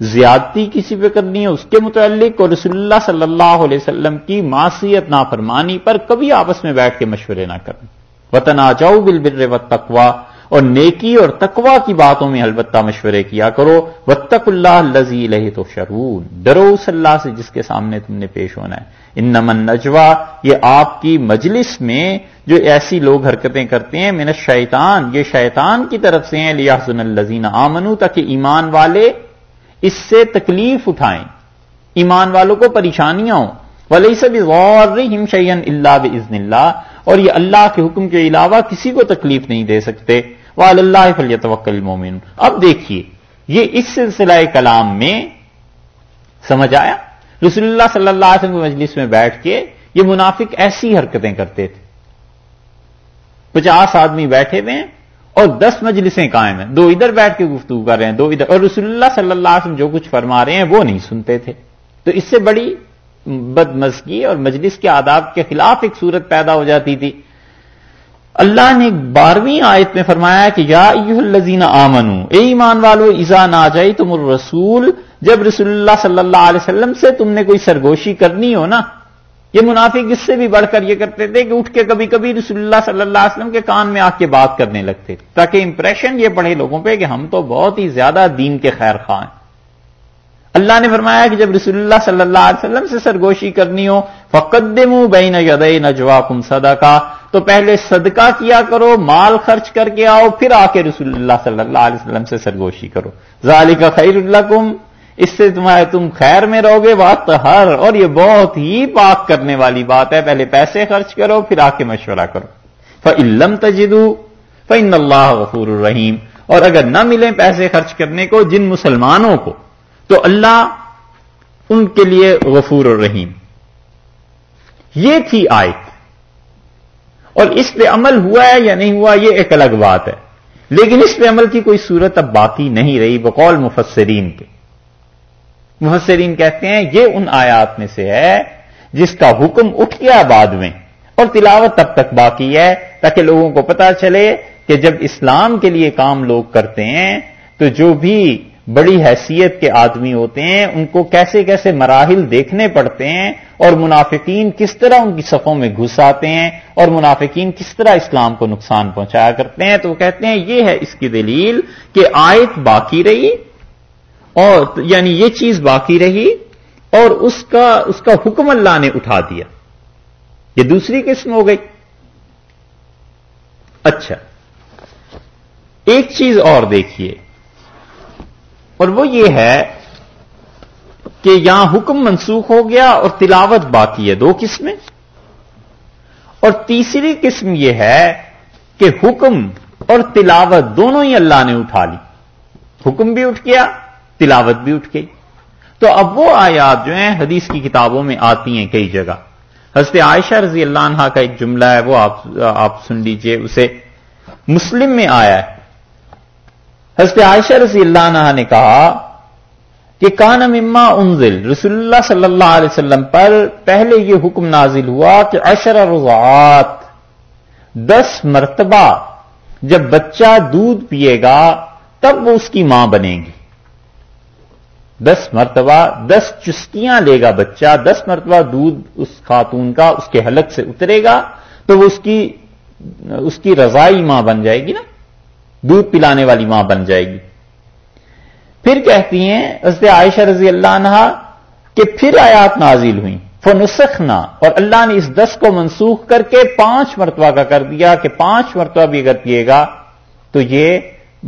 زیادتی کسی پہ کرنی ہے اس کے متعلق، اور رسول اللہ صلی اللہ علیہ وسلم کی معصیت نافرمانی پر کبھی آپس میں بیٹھ کے مشورے نہ کرنا۔ وطنا چاؤ بل بر و تقوا اور نیکی اور تقوا کی باتوں میں البتہ مشورے کیا کرو وطق اللہ لذی لہ تو شرون ڈرو اس اللہ سے جس کے سامنے تم نے پیش ہونا ہے۔ ان نمن نجوا یہ آپ کی مجلس میں جو ایسی لوگ حرکتیں کرتے ہیں، من شیطان یہ شیطان کی طرف سے ہیں۔ لیاسن الزین آمنو تاکہ ایمان والے اس سے تکلیف اٹھائیں۔ ایمان والوں کو پریشانیاں ہوں۔ ولی سب غور ہم شعین اللہ بزن اللہ اور یہ اللہ کے حکم کے علاوہ کسی کو تکلیف نہیں دے سکتے۔ اللہ فلی توکل مومن اب دیکھیے، یہ اس سلسلہ کلام میں سمجھ آیا؟ رسول اللہ صلی اللہ علیہ وسلم مجلس میں بیٹھ کے یہ منافق ایسی حرکتیں کرتے تھے۔ پچاس آدمی بیٹھے ہوئے ہیں اور دس مجلسیں قائم ہیں۔ دو ادھر بیٹھ کے گفتگو کر رہے ہیں، دو ادھر۔ اور رسول اللہ صلی اللہ علیہ وسلم جو کچھ فرما رہے ہیں وہ نہیں سنتے تھے۔ تو اس سے بڑی بدمزگی اور مجلس کے آداب کے خلاف ایک صورت پیدا ہو جاتی تھی۔ اللہ نے بارہویں آیت میں فرمایا کہ یا الزین آمنو، اے ایمان والو ایزا نہ جائی تم الرسول، جب رسول اللہ صلی اللہ علیہ وسلم سے تم نے کوئی سرگوشی کرنی ہو نا، یہ منافق اس سے بھی بڑھ کر یہ کرتے تھے کہ اٹھ کے کبھی کبھی رسول اللہ صلی اللہ علیہ وسلم کے کان میں آ کے بات کرنے لگتے، تاکہ امپریشن یہ پڑے لوگوں پہ کہ ہم تو بہت ہی زیادہ دین کے خیر خواہ ہیں۔ اللہ نے فرمایا کہ جب رسول اللہ صلی اللہ علیہ وسلم سے سرگوشی کرنی ہو فقدم بین ید نجوا کم صدقہ۔ تو پہلے صدقہ کیا کرو، مال خرچ کر کے آؤ، پھر آ کے رسول اللہ صلی اللہ علیہ وسلم سے سرگوشی کرو۔ ذالک خیر اللہ کم اس سے تمہارے تم خیر میں رہو گے بات ہر اور یہ بہت ہی پاک کرنے والی بات ہے۔ پہلے پیسے خرچ کرو، پھر آ کے مشورہ کرو۔ فعلم تجدو فن اللہ غفور الرحیم اور اگر نہ ملیں پیسے خرچ کرنے کو جن مسلمانوں کو تو اللہ ان کے لیے غفور الرحیم یہ تھی آیت۔ اور اس پہ عمل ہوا ہے یا نہیں ہوا، یہ ایک الگ بات ہے۔ لیکن اس پہ عمل کی کوئی صورت اب باقی نہیں رہی، بقول مفسرین کے۔ محسرین کہتے ہیں، یہ ان آیات میں سے ہے جس کا حکم اٹھ گیا بعد میں۔ اور تلاوت تب تک باقی ہے تاکہ لوگوں کو پتا چلے کہ جب اسلام کے لیے کام لوگ کرتے ہیں، تو جو بھی بڑی حیثیت کے آدمی ہوتے ہیں، ان کو کیسے کیسے مراحل دیکھنے پڑتے ہیں اور منافقین کس طرح ان کی صفوں میں گھس آتے ہیں اور منافقین کس طرح اسلام کو نقصان پہنچایا کرتے ہیں، تو وہ کہتے ہیں یہ ہے اس کی دلیل کہ آیت باقی رہی اور یعنی یہ چیز باقی رہی اور اس کا اس کا حکم اللہ نے اٹھا دیا۔ یہ دوسری قسم ہو گئی۔ اچھا۔ ایک چیز اور دیکھیے۔ اور وہ یہ ہے کہ یہاں حکم منسوخ ہو گیا اور تلاوت باقی ہے دو قسمیں۔ اور تیسری قسم یہ ہے کہ حکم اور تلاوت دونوں ہی اللہ نے اٹھا لی۔ حکم بھی اٹھ گیا، تلاوت بھی اٹھ گئی۔ تو اب وہ آیات جو ہیں حدیث کی کتابوں میں آتی ہیں کئی جگہ۔ حضرت عائشہ رضی اللہ عنہ کا ایک جملہ ہے، وہ آپ آپ سن لیجیے، اسے مسلم میں آیا ہے۔ حضرت عائشہ رضی اللہ عنہ نے کہا کہ کان مما انزل رسول اللہ صلی اللہ علیہ وسلم پر پہلے یہ حکم نازل ہوا کہ عشر رضعات، دس مرتبہ جب بچہ دودھ پیے گا تب وہ اس کی ماں بنے گی۔ دس مرتبہ، دس چسکیاں لے گا بچہ، دس مرتبہ دودھ اس خاتون کا، اس کے حلق سے اترے گا تو وہ اس کی اس کی رضائی ماں بن جائے گی نا۔ دودھ پلانے والی ماں بن جائے گی۔ پھر کہتی ہیں، حضرت عائشہ رضی اللہ عنہ کہ پھر آیات نازل ہوئی فنسخنا۔ اور اللہ نے اس دس کو منسوخ کر کے پانچ مرتبہ کا کر دیا کہ پانچ مرتبہ بھی اگر پیے گا تو یہ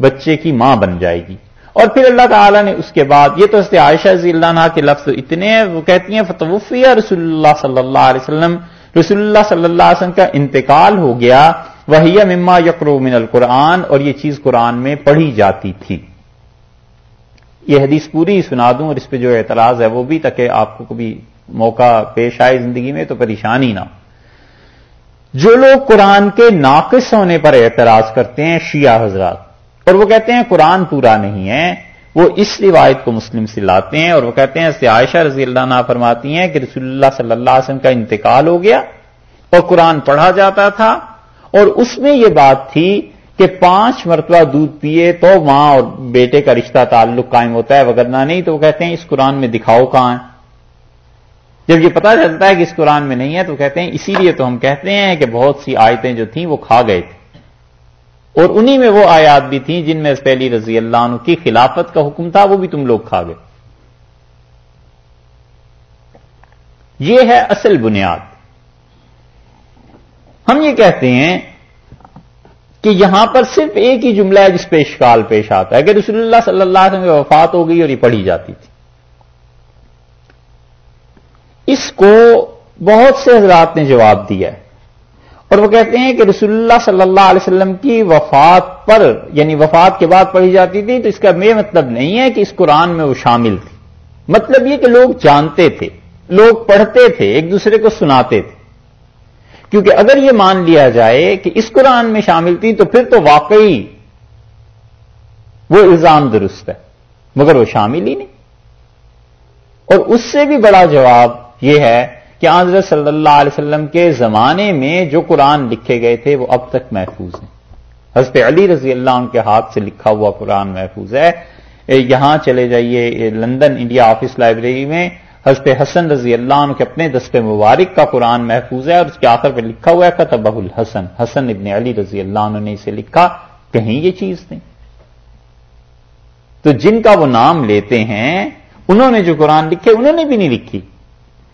بچے کی ماں بن جائے گی۔ اور پھر اللہ تعالیٰ نے اس کے بعد، یہ تو اس عائشہ رضی اللہ عنہ کے لفظ اتنے ہیں وہ کہتی ہیں فتوفیہ رسول اللہ صلی اللہ علیہ وسلم۔ رسول اللہ صلی اللہ علیہ وسلم کا انتقال ہو گیا۔ وہی مما یقرو من القرآن اور یہ چیز قرآن میں پڑھی جاتی تھی۔ یہ حدیث پوری سنا دوں اور اس پہ جو اعتراض ہے وہ بھی تاکہ آپ کو کبھی موقع پیش آئے زندگی میں تو پریشانی نہ جو لوگ قرآن کے ناقص ہونے پر اعتراض کرتے ہیں شیعہ حضرات، اور وہ کہتے ہیں قرآن پورا نہیں ہے، وہ اس روایت کو مسلم سے لاتے ہیں اور وہ کہتے ہیں اس عائشہ رضی اللہ عنہ فرماتی ہیں کہ رسول اللہ صلی اللہ علیہ وسلم کا انتقال ہو گیا اور قرآن پڑھا جاتا تھا۔ اور اس میں یہ بات تھی کہ پانچ مرتبہ دودھ پیے تو ماں اور بیٹے کا رشتہ تعلق قائم ہوتا ہے وغیرہ نہیں تو وہ کہتے ہیں، اس قرآن میں دکھاؤ کہاں ہے؟ جب یہ پتا چلتا ہے کہ اس قرآن میں نہیں ہے تو کہتے ہیں، اسی لیے تو ہم کہتے ہیں کہ بہت سی آیتیں جو تھیں وہ کھا گئے تھے۔ اور انہی میں وہ آیات بھی تھیں جن میں پہلی رضی اللہ عنہ کی خلافت کا حکم تھا، وہ بھی تم لوگ کھا گئے۔ یہ ہے اصل بنیاد۔ ہم یہ کہتے ہیں کہ یہاں پر صرف ایک ہی جملہ ہے جس پہ اشکال پیش آتا ہے، کہ رسول اللہ صلی اللہ علیہ وسلم وفات ہو گئی اور یہ پڑھی جاتی تھی۔ اس کو بہت سے حضرات نے جواب دیا ہے۔ اور وہ کہتے ہیں کہ رسول اللہ صلی اللہ علیہ وسلم کی وفات پر یعنی وفات کے بعد پڑھی جاتی تھی، تو اس کا یہ مطلب نہیں ہے کہ اس قرآن میں وہ شامل تھی۔ مطلب یہ کہ لوگ جانتے تھے، لوگ پڑھتے تھے، ایک دوسرے کو سناتے تھے۔ کیونکہ اگر یہ مان لیا جائے کہ اس قرآن میں شامل تھی تو پھر تو واقعی وہ الزام درست ہے، مگر وہ شامل ہی نہیں۔ اور اس سے بھی بڑا جواب یہ ہے کہ حضرت صلی اللہ علیہ وسلم کے زمانے میں جو قرآن لکھے گئے تھے وہ اب تک محفوظ ہیں۔ حضرت علی رضی اللہ عنہ کے ہاتھ سے لکھا ہوا قرآن محفوظ ہے۔ یہاں چلے جائیے لندن انڈیا آفس لائبریری میں حضرت حسن رضی اللہ عنہ کے اپنے دست مبارک کا قرآن محفوظ ہے اور اس کے آخر پہ لکھا ہوا ہے کتب الحسن۔ حسن ابن علی رضی اللہ عنہ نے اسے لکھا، کہیں یہ چیز نہیں۔ تو جن کا وہ نام لیتے ہیں، انہوں نے جو قرآن لکھے، انہوں نے بھی نہیں لکھی۔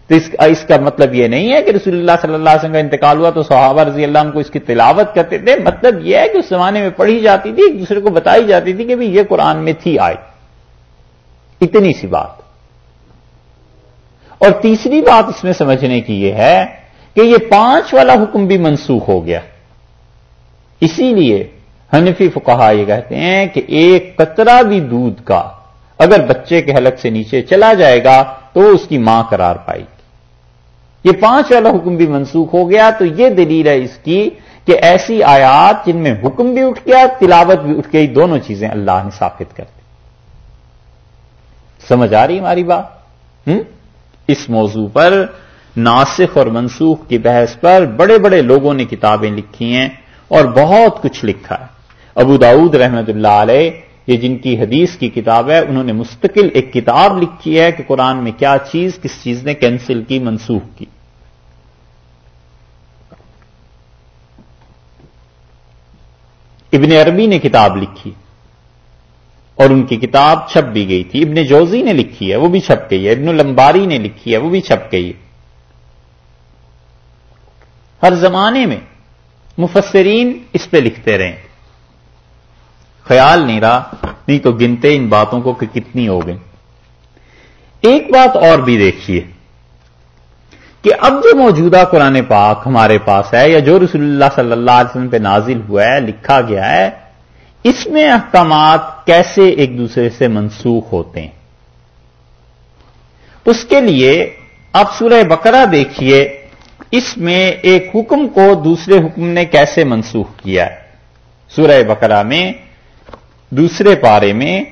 تو اس اس کا مطلب یہ نہیں ہے کہ رسول اللہ صلی اللہ علیہ وسلم کا انتقال ہوا تو صحابہ رضی اللہ عنہ کو اس کی تلاوت کرتے تھے۔ مطلب یہ ہے کہ اس زمانے میں پڑھی جاتی تھی، ایک دوسرے کو بتائی جاتی تھی کہ یہ قرآن میں تھی آئی اتنی سی بات۔ اور تیسری بات اس میں سمجھنے کی یہ ہے کہ یہ پانچ والا حکم بھی منسوخ ہو گیا۔ اسی لیے حنفی فکہ یہ کہتے ہیں کہ ایک قطرہ بھی دودھ کا اگر بچے کے حلق سے نیچے چلا جائے گا تو اس کی ماں قرار پائے گی۔ یہ پانچ والا حکم بھی منسوخ ہو گیا تو یہ دلیل ہے اس کی کہ ایسی آیات جن میں حکم بھی اٹھ گیا، تلاوت بھی اٹھ گئی، دونوں چیزیں اللہ نے ثابت کر دی۔ سمجھ آ رہی ہماری بات؟ اس موضوع پر ناسخ اور منسوخ کی بحث پر بڑے بڑے لوگوں نے کتابیں لکھی ہیں اور بہت کچھ لکھا ہے۔ ابو داود رحمت اللہ علیہ، یہ جن کی حدیث کی کتاب ہے، انہوں نے مستقل ایک کتاب لکھی ہے کہ قرآن میں کیا چیز، کس چیز نے کینسل کی، منسوخ کی۔ ابن عربی نے کتاب لکھی۔ اور ان کی کتاب چھپ بھی گئی تھی۔ ابن جوزی نے لکھی ہے، وہ بھی چھپ گئی ہے۔ ابن لمباری نے لکھی ہے، وہ بھی چھپ گئی ہے۔ ہر زمانے میں مفسرین اس پہ لکھتے رہے خیال نہیں رہا، نہیں تو گنتے ان باتوں کو کہ کتنی ہو گئی۔ ایک بات اور بھی دیکھیے کہ اب جو موجودہ قرآن پاک ہمارے پاس ہے یا جو رسول اللہ صلی اللہ علیہ وسلم پہ نازل ہوا ہے، لکھا گیا ہے اس میں احکامات کیسے ایک دوسرے سے منسوخ ہوتے ہیں؟ اس کے لیے آپ سورہ بقرہ دیکھیے، اس میں ایک حکم کو دوسرے حکم نے کیسے منسوخ کیا ہے؟ سورہ بقرہ میں دوسرے پارے میں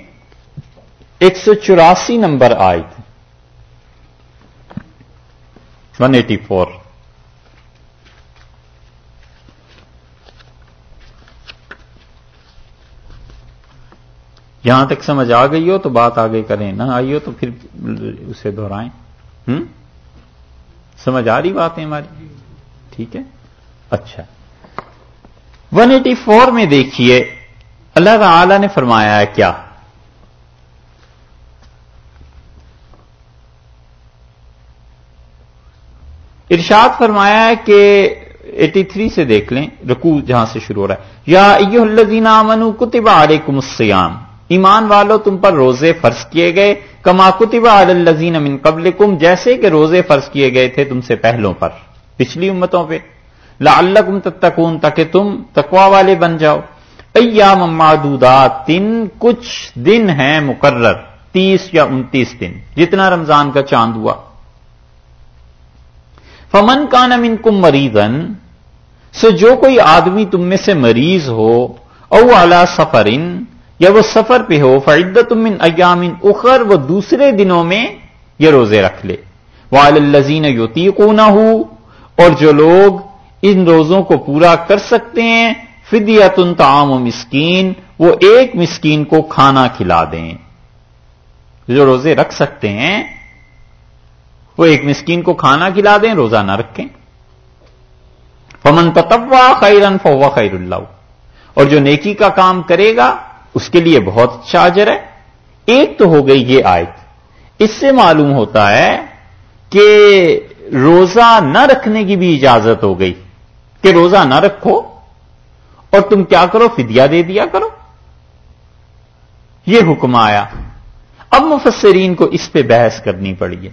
ایک سو چوراسی نمبر آئے تھے ون ایٹی فور۔ یہاں تک سمجھ آ گئی ہو تو بات آگے کریں، نہ آئی ہو تو پھر اسے دوہرائیں ہوں سمجھ آ رہی باتیں ہماری؟ ٹھیک ہے؟ اچھا۔ ون ایٹی فور میں دیکھیے، اللہ تعالی نے فرمایا ہے کیا؟ ارشاد فرمایا ہے کہ ایٹی تھری سے دیکھ لیں رکو جہاں سے شروع ہو رہا ہے۔ یا الذین آمنوا کتب علیکم الصیام۔ ایمان والو تم پر روزے فرض کیے گئے، کما کتب علی الذین من قبلکم، جیسے کہ روزے فرض کیے گئے تھے تم سے پہلوں پر، پچھلی امتوں پہ۔ لعلکم تتقون، تاکہ تم تقوا والے بن جاؤ۔ ایام معدودات تین کچھ دن ہیں مقرر، تیس یا انتیس دن، جتنا رمضان کا چاند ہوا۔ فمن کا نم کم مریضن سو جو کوئی آدمی تم میں سے مریض ہو، او اعلی سفر یا وہ سفر پہ ہو، فعدت من ایام اخر، وہ دوسرے دنوں میں یہ روزے رکھ لے۔ وہ الزین نہ ہو اور جو لوگ ان روزوں کو پورا کر سکتے ہیں، فدیتن تعام و مسکین، وہ ایک مسکین کو کھانا کھلا دیں۔ جو روزے رکھ سکتے ہیں، وہ ایک مسکین کو کھانا کھلا دیں، روزہ نہ رکھیں۔ فمن تتوا خیرن فوا خیر اللہ۔ اور جو نیکی کا کام کرے گا اس کے لیے بہت اچھا اجر ہے۔ ایک تو ہو گئی یہ آیت۔ اس سے معلوم ہوتا ہے کہ روزہ نہ رکھنے کی بھی اجازت ہو گئی۔ کہ روزہ نہ رکھو اور تم کیا کرو؟ فدیہ دے دیا کرو۔ یہ حکم آیا۔ اب مفسرین کو اس پہ بحث کرنی پڑی ہے۔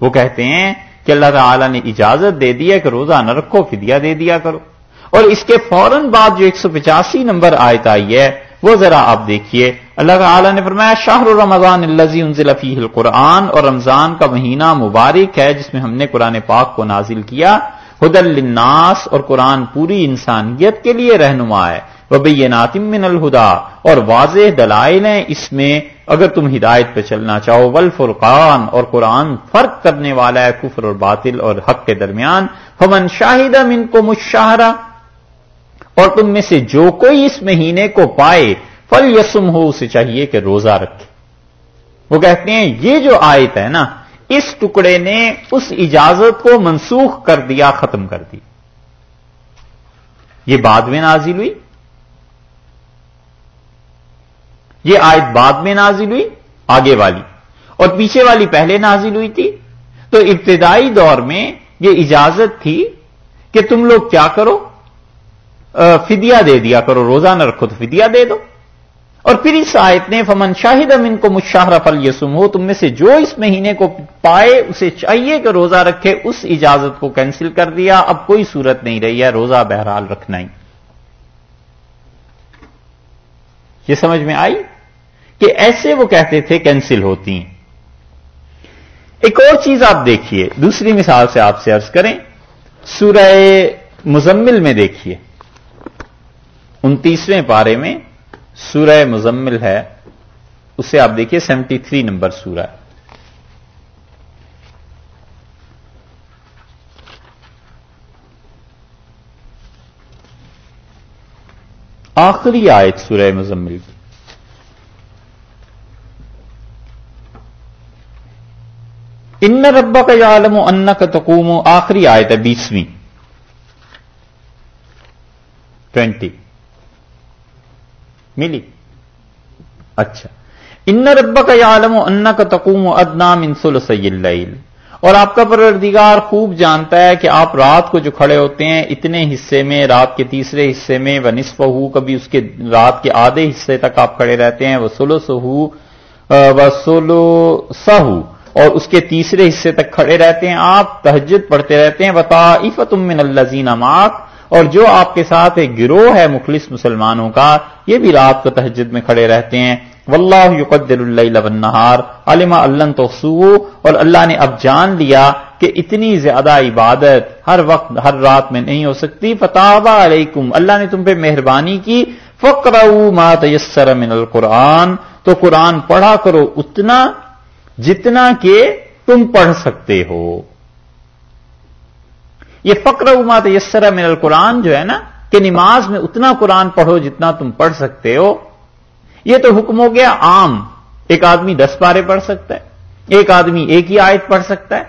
وہ کہتے ہیں کہ اللہ تعالی نے اجازت دے دی ہے کہ روزہ نہ رکھو، فدیہ دے دیا کرو۔ اور اس کے فوراً بعد جو ایک سو پچاسی نمبر آیت آئی ہے وہ ذرا آپ دیکھیے۔ اللہ تعالی نے فرمایا شاہ رمضان انزل فیہ القرآن، اور رمضان کا مہینہ مبارک ہے، جس میں ہم نے قرآن پاک کو نازل کیا۔ ہدل للناس، اور قرآن پوری انسانیت کے لیے رہنما ہے۔ وبی ناتم من الہدا، اور واضح دلائل ہیں اس میں۔ اگر تم ہدایت پہ چلنا چاہو ول فرقان اور قرآن فرق کرنے والا ہے، کفر اور باطل اور حق کے درمیان۔ فمن شاہدہ من کو مشاہرہ اور تم میں سے جو کوئی اس مہینے کو پائے، فل یسم ہو، اسے چاہیے کہ روزہ رکھے۔ وہ کہتے ہیں، یہ جو آیت ہے نا، اس ٹکڑے نے اس اجازت کو منسوخ کر دیا، ختم کر دی۔ یہ بعد میں نازل ہوئی۔ یہ آیت بعد میں نازل ہوئی، آگے والی۔ اور پیچھے والی پہلے نازل ہوئی تھی۔ تو ابتدائی دور میں یہ اجازت تھی کہ تم لوگ کیا کرو؟ فدیہ دے دیا کرو روزہ نہ رکھو تو فدیہ دے دو۔ اور پھر اس آیت نے فمن شاہد امن کو مشاہر فل یسم ہو تم میں سے جو اس مہینے کو پائے، اسے چاہیے کہ روزہ رکھے، اس اجازت کو کینسل کر دیا۔ اب کوئی صورت نہیں رہی ہے، روزہ بہرحال رکھنا ہی۔ یہ سمجھ میں آئی؟ کہ ایسے وہ کہتے تھے کینسل ہوتی ہیں۔ ایک اور چیز آپ دیکھیے، دوسری مثال سے آپ سے عرض کریں، سورہ مزمل میں دیکھیے۔ انتیسویں پارے میں سورہ مزمل ہے۔ اسے آپ دیکھیے، سیونٹی تھری نمبر سورہ۔ آخری آیت سورہ مزمل۔ کی ان ربا کا عالم و ان کا تقوم، آخری آیت ہے بیسویں۔ ٹوینٹی ملی۔ اچھا۔ ان رب کا عالم و ان کا تقوم و ادنام انسل سید اور آپ کا پروردگار خوب جانتا ہے کہ آپ رات کو جو کھڑے ہوتے ہیں، اتنے حصے میں، رات کے تیسرے حصے میں، وہ نصف ہو، کبھی اس کے رات کے آدھے حصے تک آپ کھڑے رہتے ہیں، وہ سولو سہو و سولو سہو اور اس کے تیسرے حصے تک کھڑے رہتے ہیں، آپ تہجد پڑھتے رہتے ہیں بتا عفت من اللہ زین اور جو آپ کے ساتھ ایک گروہ ہے مخلص مسلمانوں کا، یہ بھی رات کو تہجد میں کھڑے رہتے ہیں۔ واللہ یقدر اللہ والنہار علم اللہ تو اور اللہ نے اب جان لیا کہ اتنی زیادہ عبادت ہر وقت، ہر رات میں نہیں ہو سکتی۔ فتح علیکم اللہ نے تم پہ مہربانی کی۔ فکر ما تیسر من القرآن۔ تو قرآن پڑھا کرو اتنا جتنا کہ تم پڑھ سکتے ہو۔ یہ فقر امات یسرا من القرآن جو ہے نا، کہ نماز میں اتنا قرآن پڑھو جتنا تم پڑھ سکتے ہو، یہ تو حکم ہو گیا عام۔ ایک آدمی دس پارے پڑھ سکتا ہے، ایک آدمی ایک ہی آیت پڑھ سکتا ہے۔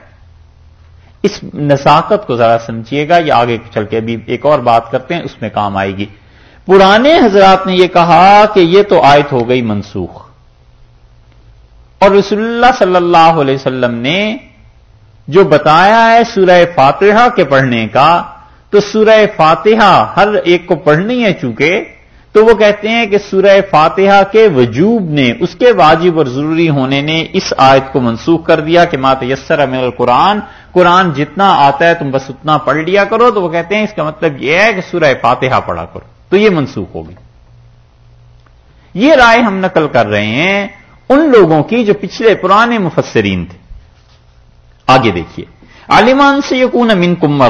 اس نزاکت کو ذرا سمجھیے گا یا آگے چل کے ابھی ایک اور بات کرتے ہیں، اس میں کام آئے گی۔ پرانے حضرات نے یہ کہا کہ یہ تو آیت ہو گئی منسوخ۔ اور رسول اللہ صلی اللہ علیہ وسلم نے جو بتایا ہے سورہ فاتحہ کے پڑھنے کا، تو سورہ فاتحہ ہر ایک کو پڑھنی ہے چونکہ، تو وہ کہتے ہیں کہ سورہ فاتحہ کے وجوب نے، اس کے واجب اور ضروری ہونے نے اس آیت کو منسوخ کر دیا کہ مات یسر امیر القرآن، قرآن جتنا آتا ہے تم بس اتنا پڑھ لیا کرو، تو وہ کہتے ہیں اس کا مطلب یہ ہے کہ سورہ فاتحہ پڑھا کرو، تو یہ منسوخ ہوگی یہ رائے ہم نقل کر رہے ہیں ان لوگوں کی جو پچھلے پرانے مفسرین تھے۔ آگے دیکھیے۔ عالمان سے یقون امین کم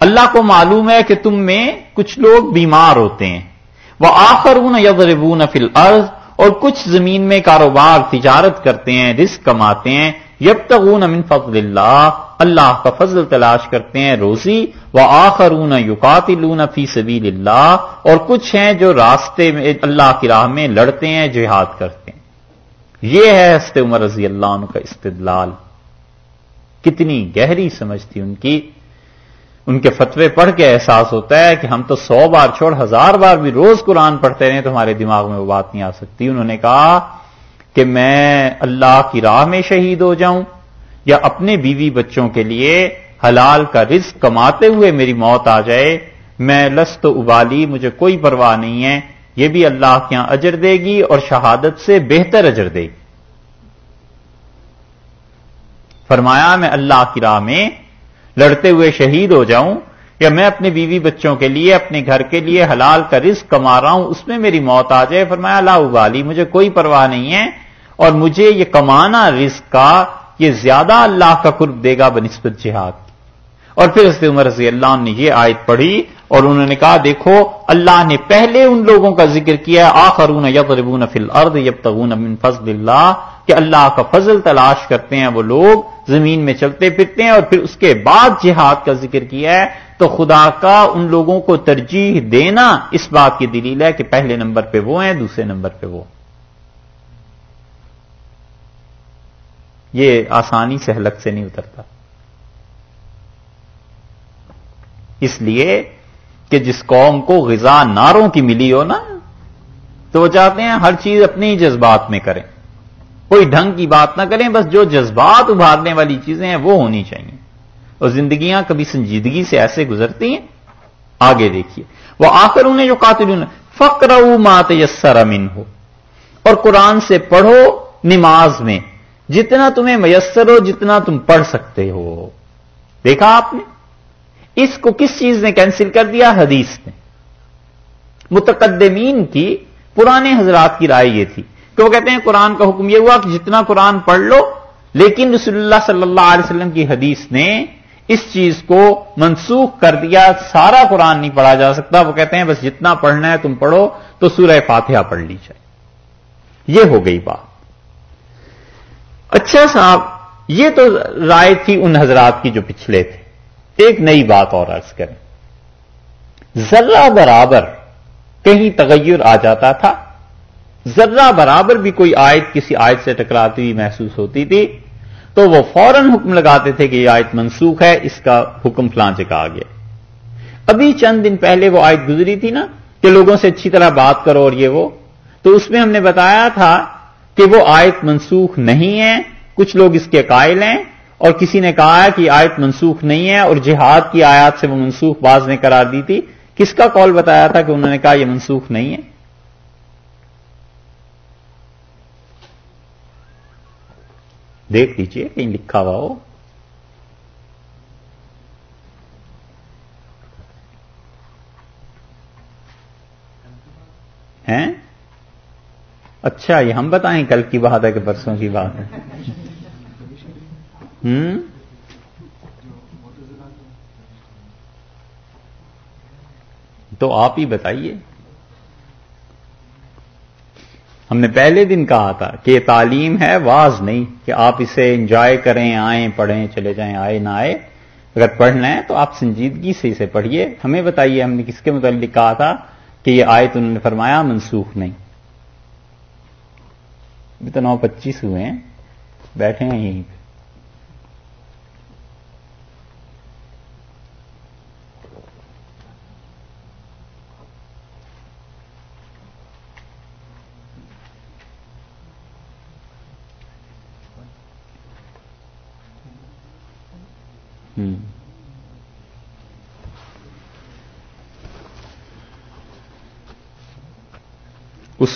اللہ کو معلوم ہے کہ تم میں کچھ لوگ بیمار ہوتے ہیں۔ وہ آخر یضربون فی الارض اور کچھ زمین میں کاروبار تجارت کرتے ہیں، رزق کماتے ہیں۔ یب تغون امن فضل اللہ۔ اللہ کا فضل تلاش کرتے ہیں روزی۔ و آخرون یقاتلون فی سبیل اللہ۔ اور کچھ ہیں جو راستے میں اللہ کی راہ میں لڑتے ہیں، جہاد کرتے ہیں۔ یہ ہے ہست عمر رضی اللہ عنہ کا استدلال۔ کتنی گہری سمجھ تھی ان کی۔ ان کے فتوے پڑھ کے احساس ہوتا ہے کہ ہم تو سو بار چھوڑ، ہزار بار بھی روز قرآن پڑھتے رہے تو ہمارے دماغ میں وہ بات نہیں آ سکتی۔ انہوں نے کہا کہ میں اللہ کی راہ میں شہید ہو جاؤں یا اپنے بیوی بچوں کے لیے حلال کا رزق کماتے ہوئے میری موت آ جائے، میں لست ابالی، مجھے کوئی پرواہ نہیں ہے، یہ بھی اللہ کے یہاں اجر دے گی اور شہادت سے بہتر اجر دے گی۔ فرمایا، میں اللہ کی راہ میں لڑتے ہوئے شہید ہو جاؤں یا میں اپنے بیوی بچوں کے لیے، اپنے گھر کے لیے حلال کا رزق کما رہا ہوں، اس میں میری موت آ جائے. فرمایا اللہ ابالی مجھے کوئی پرواہ نہیں ہے اور مجھے یہ کمانا رزق کا، یہ زیادہ اللہ کا قرب دے گا بنسبت جہاد. اور پھر اس عمر رضی اللہ نے یہ آیت پڑھی اور انہوں نے کہا، دیکھو، اللہ نے پہلے ان لوگوں کا ذکر کیا آخرون یضربون فی الارض یبتغون من فضل اللہ، کہ اللہ کا فضل تلاش کرتے ہیں وہ لوگ، زمین میں چلتے پھرتے ہیں اور پھر اس کے بعد جہاد کا ذکر کیا ہے۔ تو خدا کا ان لوگوں کو ترجیح دینا اس بات کی دلیل ہے کہ پہلے نمبر پہ وہ ہیں، دوسرے نمبر پہ وہ۔ یہ آسانی سے حلق سے نہیں اترتا۔ اس لیے کہ جس قوم کو غذا ناروں کی ملی ہو نا، تو وہ چاہتے ہیں ہر چیز اپنے ہی جذبات میں کریں۔ کوئی ڈھنگ کی بات نہ کریں، بس جو جذبات ابھارنے والی چیزیں ہیں وہ ہونی چاہیے۔ اور زندگیاں کبھی سنجیدگی سے ایسے گزرتی ہیں، آگے دیکھیے۔ وہ آخر انہیں جو قاتل فکر مات یسر امن ہو اور قرآن سے پڑھو نماز میں، جتنا تمہیں میسر ہو، جتنا تم پڑھ سکتے ہو۔ دیکھا آپ نے؟ اس کو کس چیز نے کینسل کر دیا؟ حدیث نے۔ متقدمین کی پرانے حضرات کی رائے یہ تھی۔ کہ وہ کہتے ہیں قرآن کا حکم یہ ہوا کہ جتنا قرآن پڑھ لو، لیکن رسول اللہ صلی اللہ علیہ وسلم کی حدیث نے اس چیز کو منسوخ کر دیا، سارا قرآن نہیں پڑھا جا سکتا۔ وہ کہتے ہیں بس جتنا پڑھنا ہے تم پڑھو تو سورہ فاتحہ پڑھ لی جائے یہ ہو گئی بات۔ اچھا صاحب، یہ تو رائے تھی ان حضرات کی جو پچھلے تھے۔ ایک نئی بات اور عرض کریں۔ ذرہ برابر کہیں تغیر آ جاتا تھا، ذرہ برابر بھی کوئی آیت کسی آیت سے ٹکراتی ہوئی محسوس ہوتی تھی، تو وہ فوراً حکم لگاتے تھے کہ یہ آیت منسوخ ہے، اس کا حکم فلان سے کہا گیا۔ ابھی چند دن پہلے وہ آیت گزری تھی نا، کہ لوگوں سے اچھی طرح بات کرو اور یہ وہ۔ تو اس میں ہم نے بتایا تھا کہ وہ آیت منسوخ نہیں ہے، کچھ لوگ اس کے قائل ہیں اور کسی نے کہا ہے کہ آیت منسوخ نہیں ہے اور جہاد کی آیات سے وہ منسوخ باز نے قرار دی تھی۔ کس کا کال بتایا تھا کہ انہوں نے کہا یہ منسوخ نہیں ہے؟ دیکھ لیجیے کہیں لکھا ہوا ہو۔ ہیں؟ اچھا یہ ہم بتائیں کل کی بات ہے کہ برسوں کی بات ہے۔ ہوں؟ تو آپ ہی بتائیے۔ ہم نے پہلے دن کہا تھا کہ یہ تعلیم ہے، واز نہیں کہ آپ اسے انجوائے کریں، آئیں، پڑھیں، چلے جائیں، آئے، نہ آئے۔ اگر پڑھنا ہے تو آپ سنجیدگی سے اسے پڑھیے۔ ہمیں بتائیے، ہم نے کس کے متعلق کہا تھا کہ یہ آئے تو انہوں نے فرمایا، منسوخ نہیں۔ ابھی تو نو پچیس ہوئے ہیں، بیٹھے ہیں یہیں پہ۔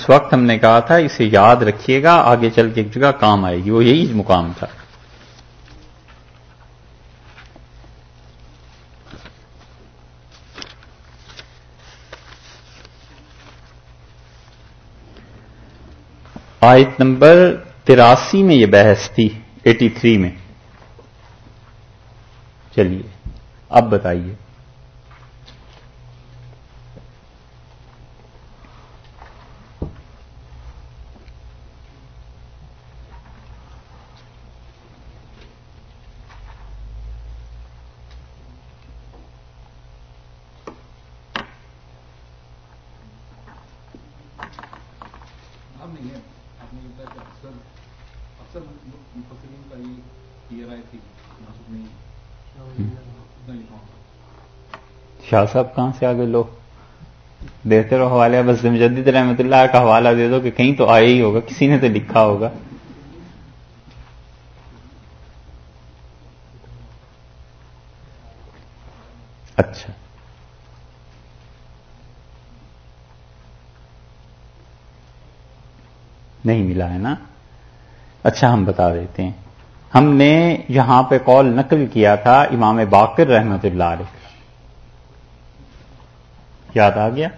اس وقت ہم نے کہا تھا، اسے یاد رکھیے گا، آگے چل کے ایک جگہ کام آئے گی۔ وہ یہی مقام تھا۔ آیت نمبر تراسی میں یہ بحث تھی، ایٹی تھری میں۔ چلیے، اب بتائیے۔ شاہ صاحب کہاں سے آگے لو دیتے رہو حوالے، بس مجدد رحمت اللہ کا حوالہ دے دو کہ کہیں تو آیا ہی ہوگا، کسی نے تو لکھا ہوگا۔ اچھا۔ نہیں ملا ہے نا؟ اچھا ہم بتا دیتے ہیں۔ ہم نے یہاں پہ قول نقل کیا تھا امام باقر رحمت اللہ علیہ۔ یاد آ گیا؟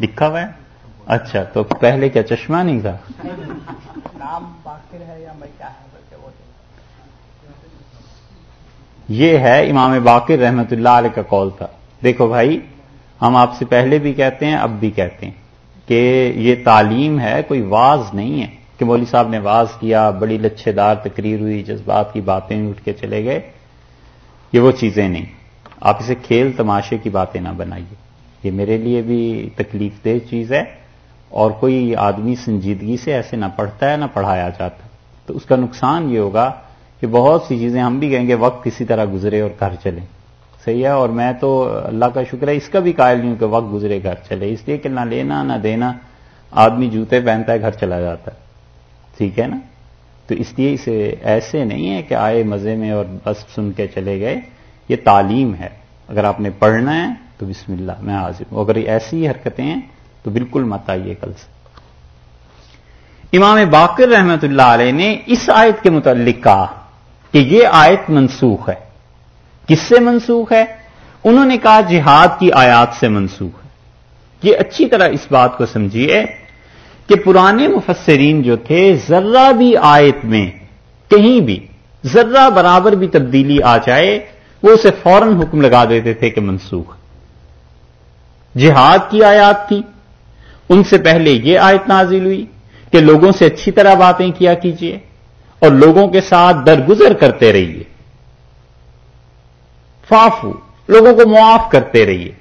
لکھا ہوا ہے؟ اچھا تو پہلے کیا چشمہ نہیں تھا؟ یہ ہے امام باقر رحمت اللہ علیہ کا کال تھا۔ دیکھو بھائی ہم آپ سے پہلے بھی کہتے ہیں اب بھی کہتے ہیں کہ یہ تعلیم ہے کوئی واز نہیں ہے کہ مولوی صاحب نے واز کیا بڑی لچھے دار تقریر ہوئی جذبات کی باتیں اٹھ کے چلے گئے یہ وہ چیزیں نہیں۔ آپ اسے کھیل تماشے کی باتیں نہ بنائیے۔ یہ میرے لیے بھی تکلیف دہ چیز ہے اور کوئی آدمی سنجیدگی سے ایسے نہ پڑھتا ہے نہ پڑھایا جاتا۔ تو اس کا نقصان یہ ہوگا کہ بہت سی چیزیں ہم بھی کہیں گے وقت کسی طرح گزرے اور گھر چلے۔ صحیح ہے؟ اور میں تو اللہ کا شکر ہے اس کا بھی قائل نہیں ہوں کہ وقت گزرے، گھر چلے۔ اس لیے کہ نہ لینا، نہ دینا، آدمی جوتے پہنتا ہے، گھر چلا جاتا ہے۔ ٹھیک ہے نا؟ تو اس لیے اسے ایسے نہیں ہے کہ آئے مزے میں اور بس سن کے چلے گئے۔ یہ تعلیم ہے۔ اگر آپ نے پڑھنا ہے تو بسم اللہ، میں حاضر ہوں۔ اگر ایسی حرکتیں ہیں تو بالکل مت آئیے کل سے۔ امام باقر رحمت اللہ علیہ نے اس آیت کے متعلق کہا کہ یہ آیت منسوخ ہے۔ کس سے منسوخ ہے؟ انہوں نے کہا جہاد کی آیات سے منسوخ ہے۔ یہ اچھی طرح اس بات کو سمجھیے کہ پرانے مفسرین جو تھے، ذرہ بھی آیت میں کہیں بھی، ذرہ برابر بھی تبدیلی آ جائے وہ اسے فوراً حکم لگا دیتے تھے کہ منسوخ۔ جہاد کی آیات تھی۔ ان سے پہلے یہ آیت نازل ہوئی کہ لوگوں سے اچھی طرح باتیں کیا کیجیے اور لوگوں کے ساتھ درگزر کرتے رہیے۔ فافو، لوگوں کو معاف کرتے رہیے۔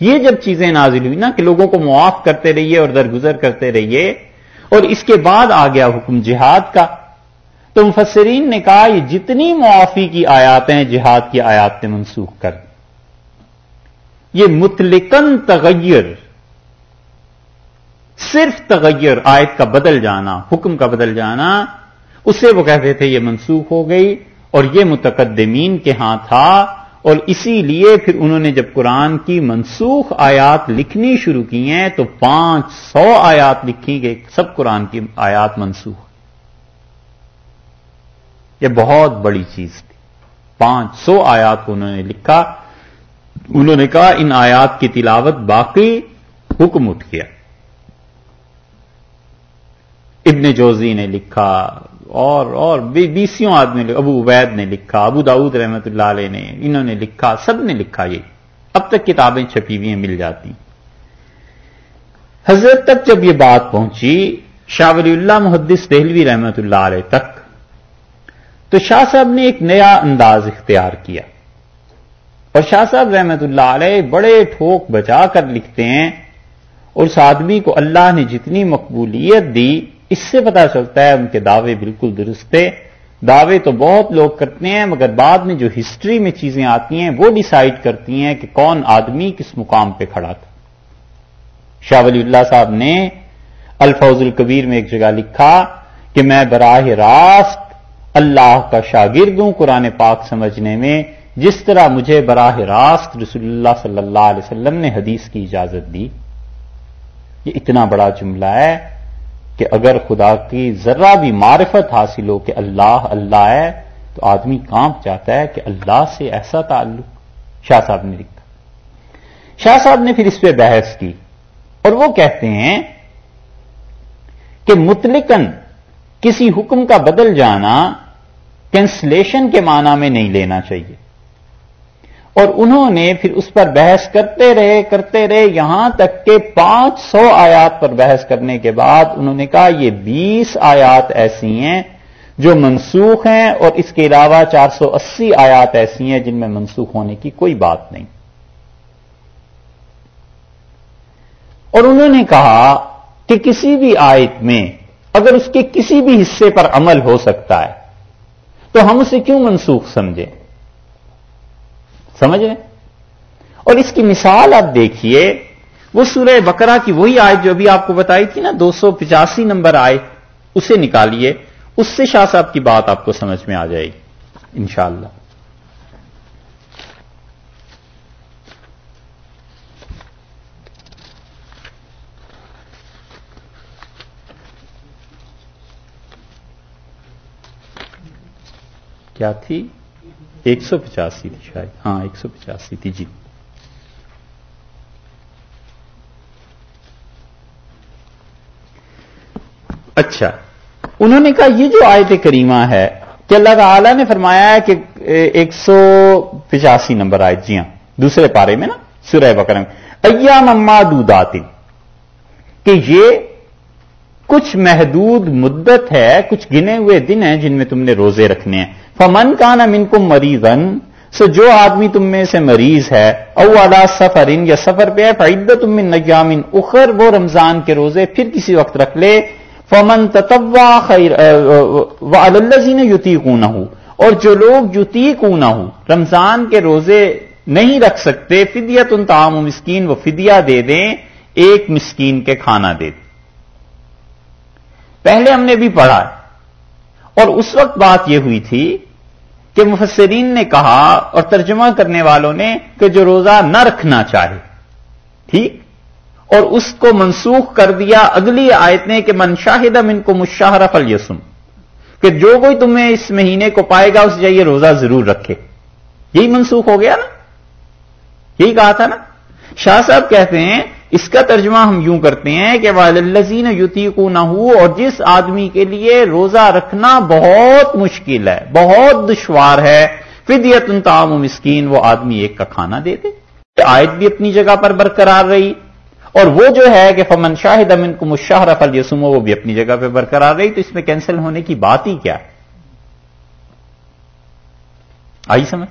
یہ جب چیزیں نازل ہوئی نا کہ لوگوں کو معاف کرتے رہیے اور درگزر کرتے رہیے اور اس کے بعد آ گیا حکم جہاد کا تو مفسرین نے کہا، یہ جتنی معافی کی آیات ہیں، جہاد کی آیات نے منسوخ کر۔ یہ متلکن تغیر، صرف تغیر، آیت کا بدل جانا، حکم کا بدل جانا، اسے وہ کہتے تھے، یہ منسوخ ہو گئی اور یہ متقدمین کے ہاں تھا۔ اور اسی لیے پھر انہوں نے جب قرآن کی منسوخ آیات لکھنی شروع کی ہیں، تو پانچ سو آیات لکھی گئی سب قرآن کی آیات منسوخ۔ یہ بہت بڑی چیز تھی۔ پانچ سو آیات کو انہوں نے لکھا۔ انہوں نے کہا ان آیات کی تلاوت باقی حکم اٹھ گیا۔ ابن جوزی نے لکھا اور اور بیسوں آدمی ابو عبید نے لکھا، ابو داود رحمت اللہ علیہ نے، انہوں نے لکھا، سب نے لکھا یہ۔ اب تک کتابیں چھپی ہوئی مل جاتی حضرت تک جب یہ بات پہنچی، شاہ ولی اللہ محدث دہلوی رحمت اللہ علیہ تک تو شاہ صاحب نے ایک نیا انداز اختیار کیا۔ اور شاہ صاحب رحمت اللہ علیہ بڑے ٹھوک بچا کر لکھتے ہیں، اور اس آدمی کو اللہ نے جتنی مقبولیت دی، اس سے پتا چلتا ہے ان کے دعوے بالکل درست تھے دعوے تو بہت لوگ کرتے ہیں، مگر بعد میں جو ہسٹری میں چیزیں آتی ہیں، وہ ڈیسائیڈ کرتی ہیں کہ کون آدمی کس مقام پہ کھڑا تھا۔ شاہ ولی اللہ صاحب نے الفوظ القبیر میں ایک جگہ لکھا کہ میں براہ راست اللہ کا شاگرد ہوں قرآن پاک سمجھنے میں جس طرح مجھے براہ راست رسول اللہ صلی اللہ علیہ وسلم نے حدیث کی اجازت دی، یہ اتنا بڑا جملہ ہے کہ اگر خدا کی ذرا بھی معرفت حاصل ہو کہ اللہ اللہ ہے، تو آدمی کانپ جاتا ہے کہ اللہ سے ایسا تعلق شاہ صاحب نے لکھا شاہ صاحب نے پھر اس پہ بحث کی اور وہ کہتے ہیں کہ متلکن کسی حکم کا بدل جانا کینسلیشن کے معنی میں نہیں لینا چاہیے۔ اور انہوں نے پھر اس پر بحث کرتے رہے کرتے رہے، یہاں تک کہ پانچ سو آیات پر بحث کرنے کے بعد انہوں نے کہا، یہ بیس آیات ایسی ہیں جو منسوخ ہیں اور اس کے علاوہ چار سو اسی آیات ایسی ہیں جن میں منسوخ ہونے کی کوئی بات نہیں۔ اور انہوں نے کہا کہ کسی بھی آیت میں اگر اس کے کسی بھی حصے پر عمل ہو سکتا ہے، تو ہم اسے کیوں منسوخ سمجھیں؟ سمجھ رہے اور اس کی مثال آپ دیکھیے، وہ سورہ بکرا کی وہی آئے جو ابھی آپ کو بتائی تھی نا، دو سو پچاسی نمبر آئے، اسے نکالیے، اس سے شاہ صاحب کی بات آپ کو سمجھ میں آ جائے گی، انشاءاللہ۔ کیا تھی؟ ایک سو پچاسی تھی شاید۔ ہاں ایک سو پچاسی تھی جی۔ اچھا۔ انہوں نے کہا، یہ جو آیت کریمہ ہے، کہ اللہ تعالی نے فرمایا ہے کہ ایک سو پچاسی نمبر آئے جی ہاں دوسرے پارے میں نا، سورہ بکرم ایا مما دودات کہ یہ کچھ محدود مدت ہے، کچھ گنے ہوئے دن ہیں جن میں تم نے روزے رکھنے ہیں۔ فمن کا نا من کو مریضن سو جو آدمی تم میں سے مریض ہے، او ادا سفر ان یا سفر پہ ہے فائدہ تم اخر، وہ رمضان کے روزے پھر کسی وقت رکھ لے۔ فمن تتوا خیر والزین یوتی نہ ہو اور جو لوگ یوتی نہ ہو رمضان کے روزے نہیں رکھ سکتے فدیت ان تعام و مسکین، وہ فدیہ دے دیں، ایک مسکین کے کھانا دے دیں۔ پہلے ہم نے بھی پڑھا اور اس وقت بات یہ ہوئی تھی کہ مفسرین نے کہا اور ترجمہ کرنے والوں نے کہ جو روزہ نہ رکھنا چاہے، ٹھیک؟ اور اس کو منسوخ کر دیا اگلی آیت نے کہ من شاہد من کو مشاہرہ فل یسم کہ جو کوئی تمہیں اس مہینے کو پائے گا اسے چاہیے روزہ ضرور رکھے۔ یہی منسوخ ہو گیا نا؟ یہی کہا تھا نا؟ شاہ صاحب کہتے ہیں اس کا ترجمہ ہم یوں کرتے ہیں کہ والزین یوتی کو نہ ہو اور جس آدمی کے لیے روزہ رکھنا بہت مشکل ہے، بہت دشوار ہے فدیت ان تعام و مسکین، وہ آدمی ایک کا کھانا دے دے۔ آیت بھی اپنی جگہ پر برقرار رہی۔ اور وہ جو ہے کہ فمن شاہد امن کو مشاہر فل یسمو وہ بھی اپنی جگہ پہ برقرار رہی۔ تو اس میں کینسل ہونے کی بات ہی کیا ہے؟ آئی سمجھ؟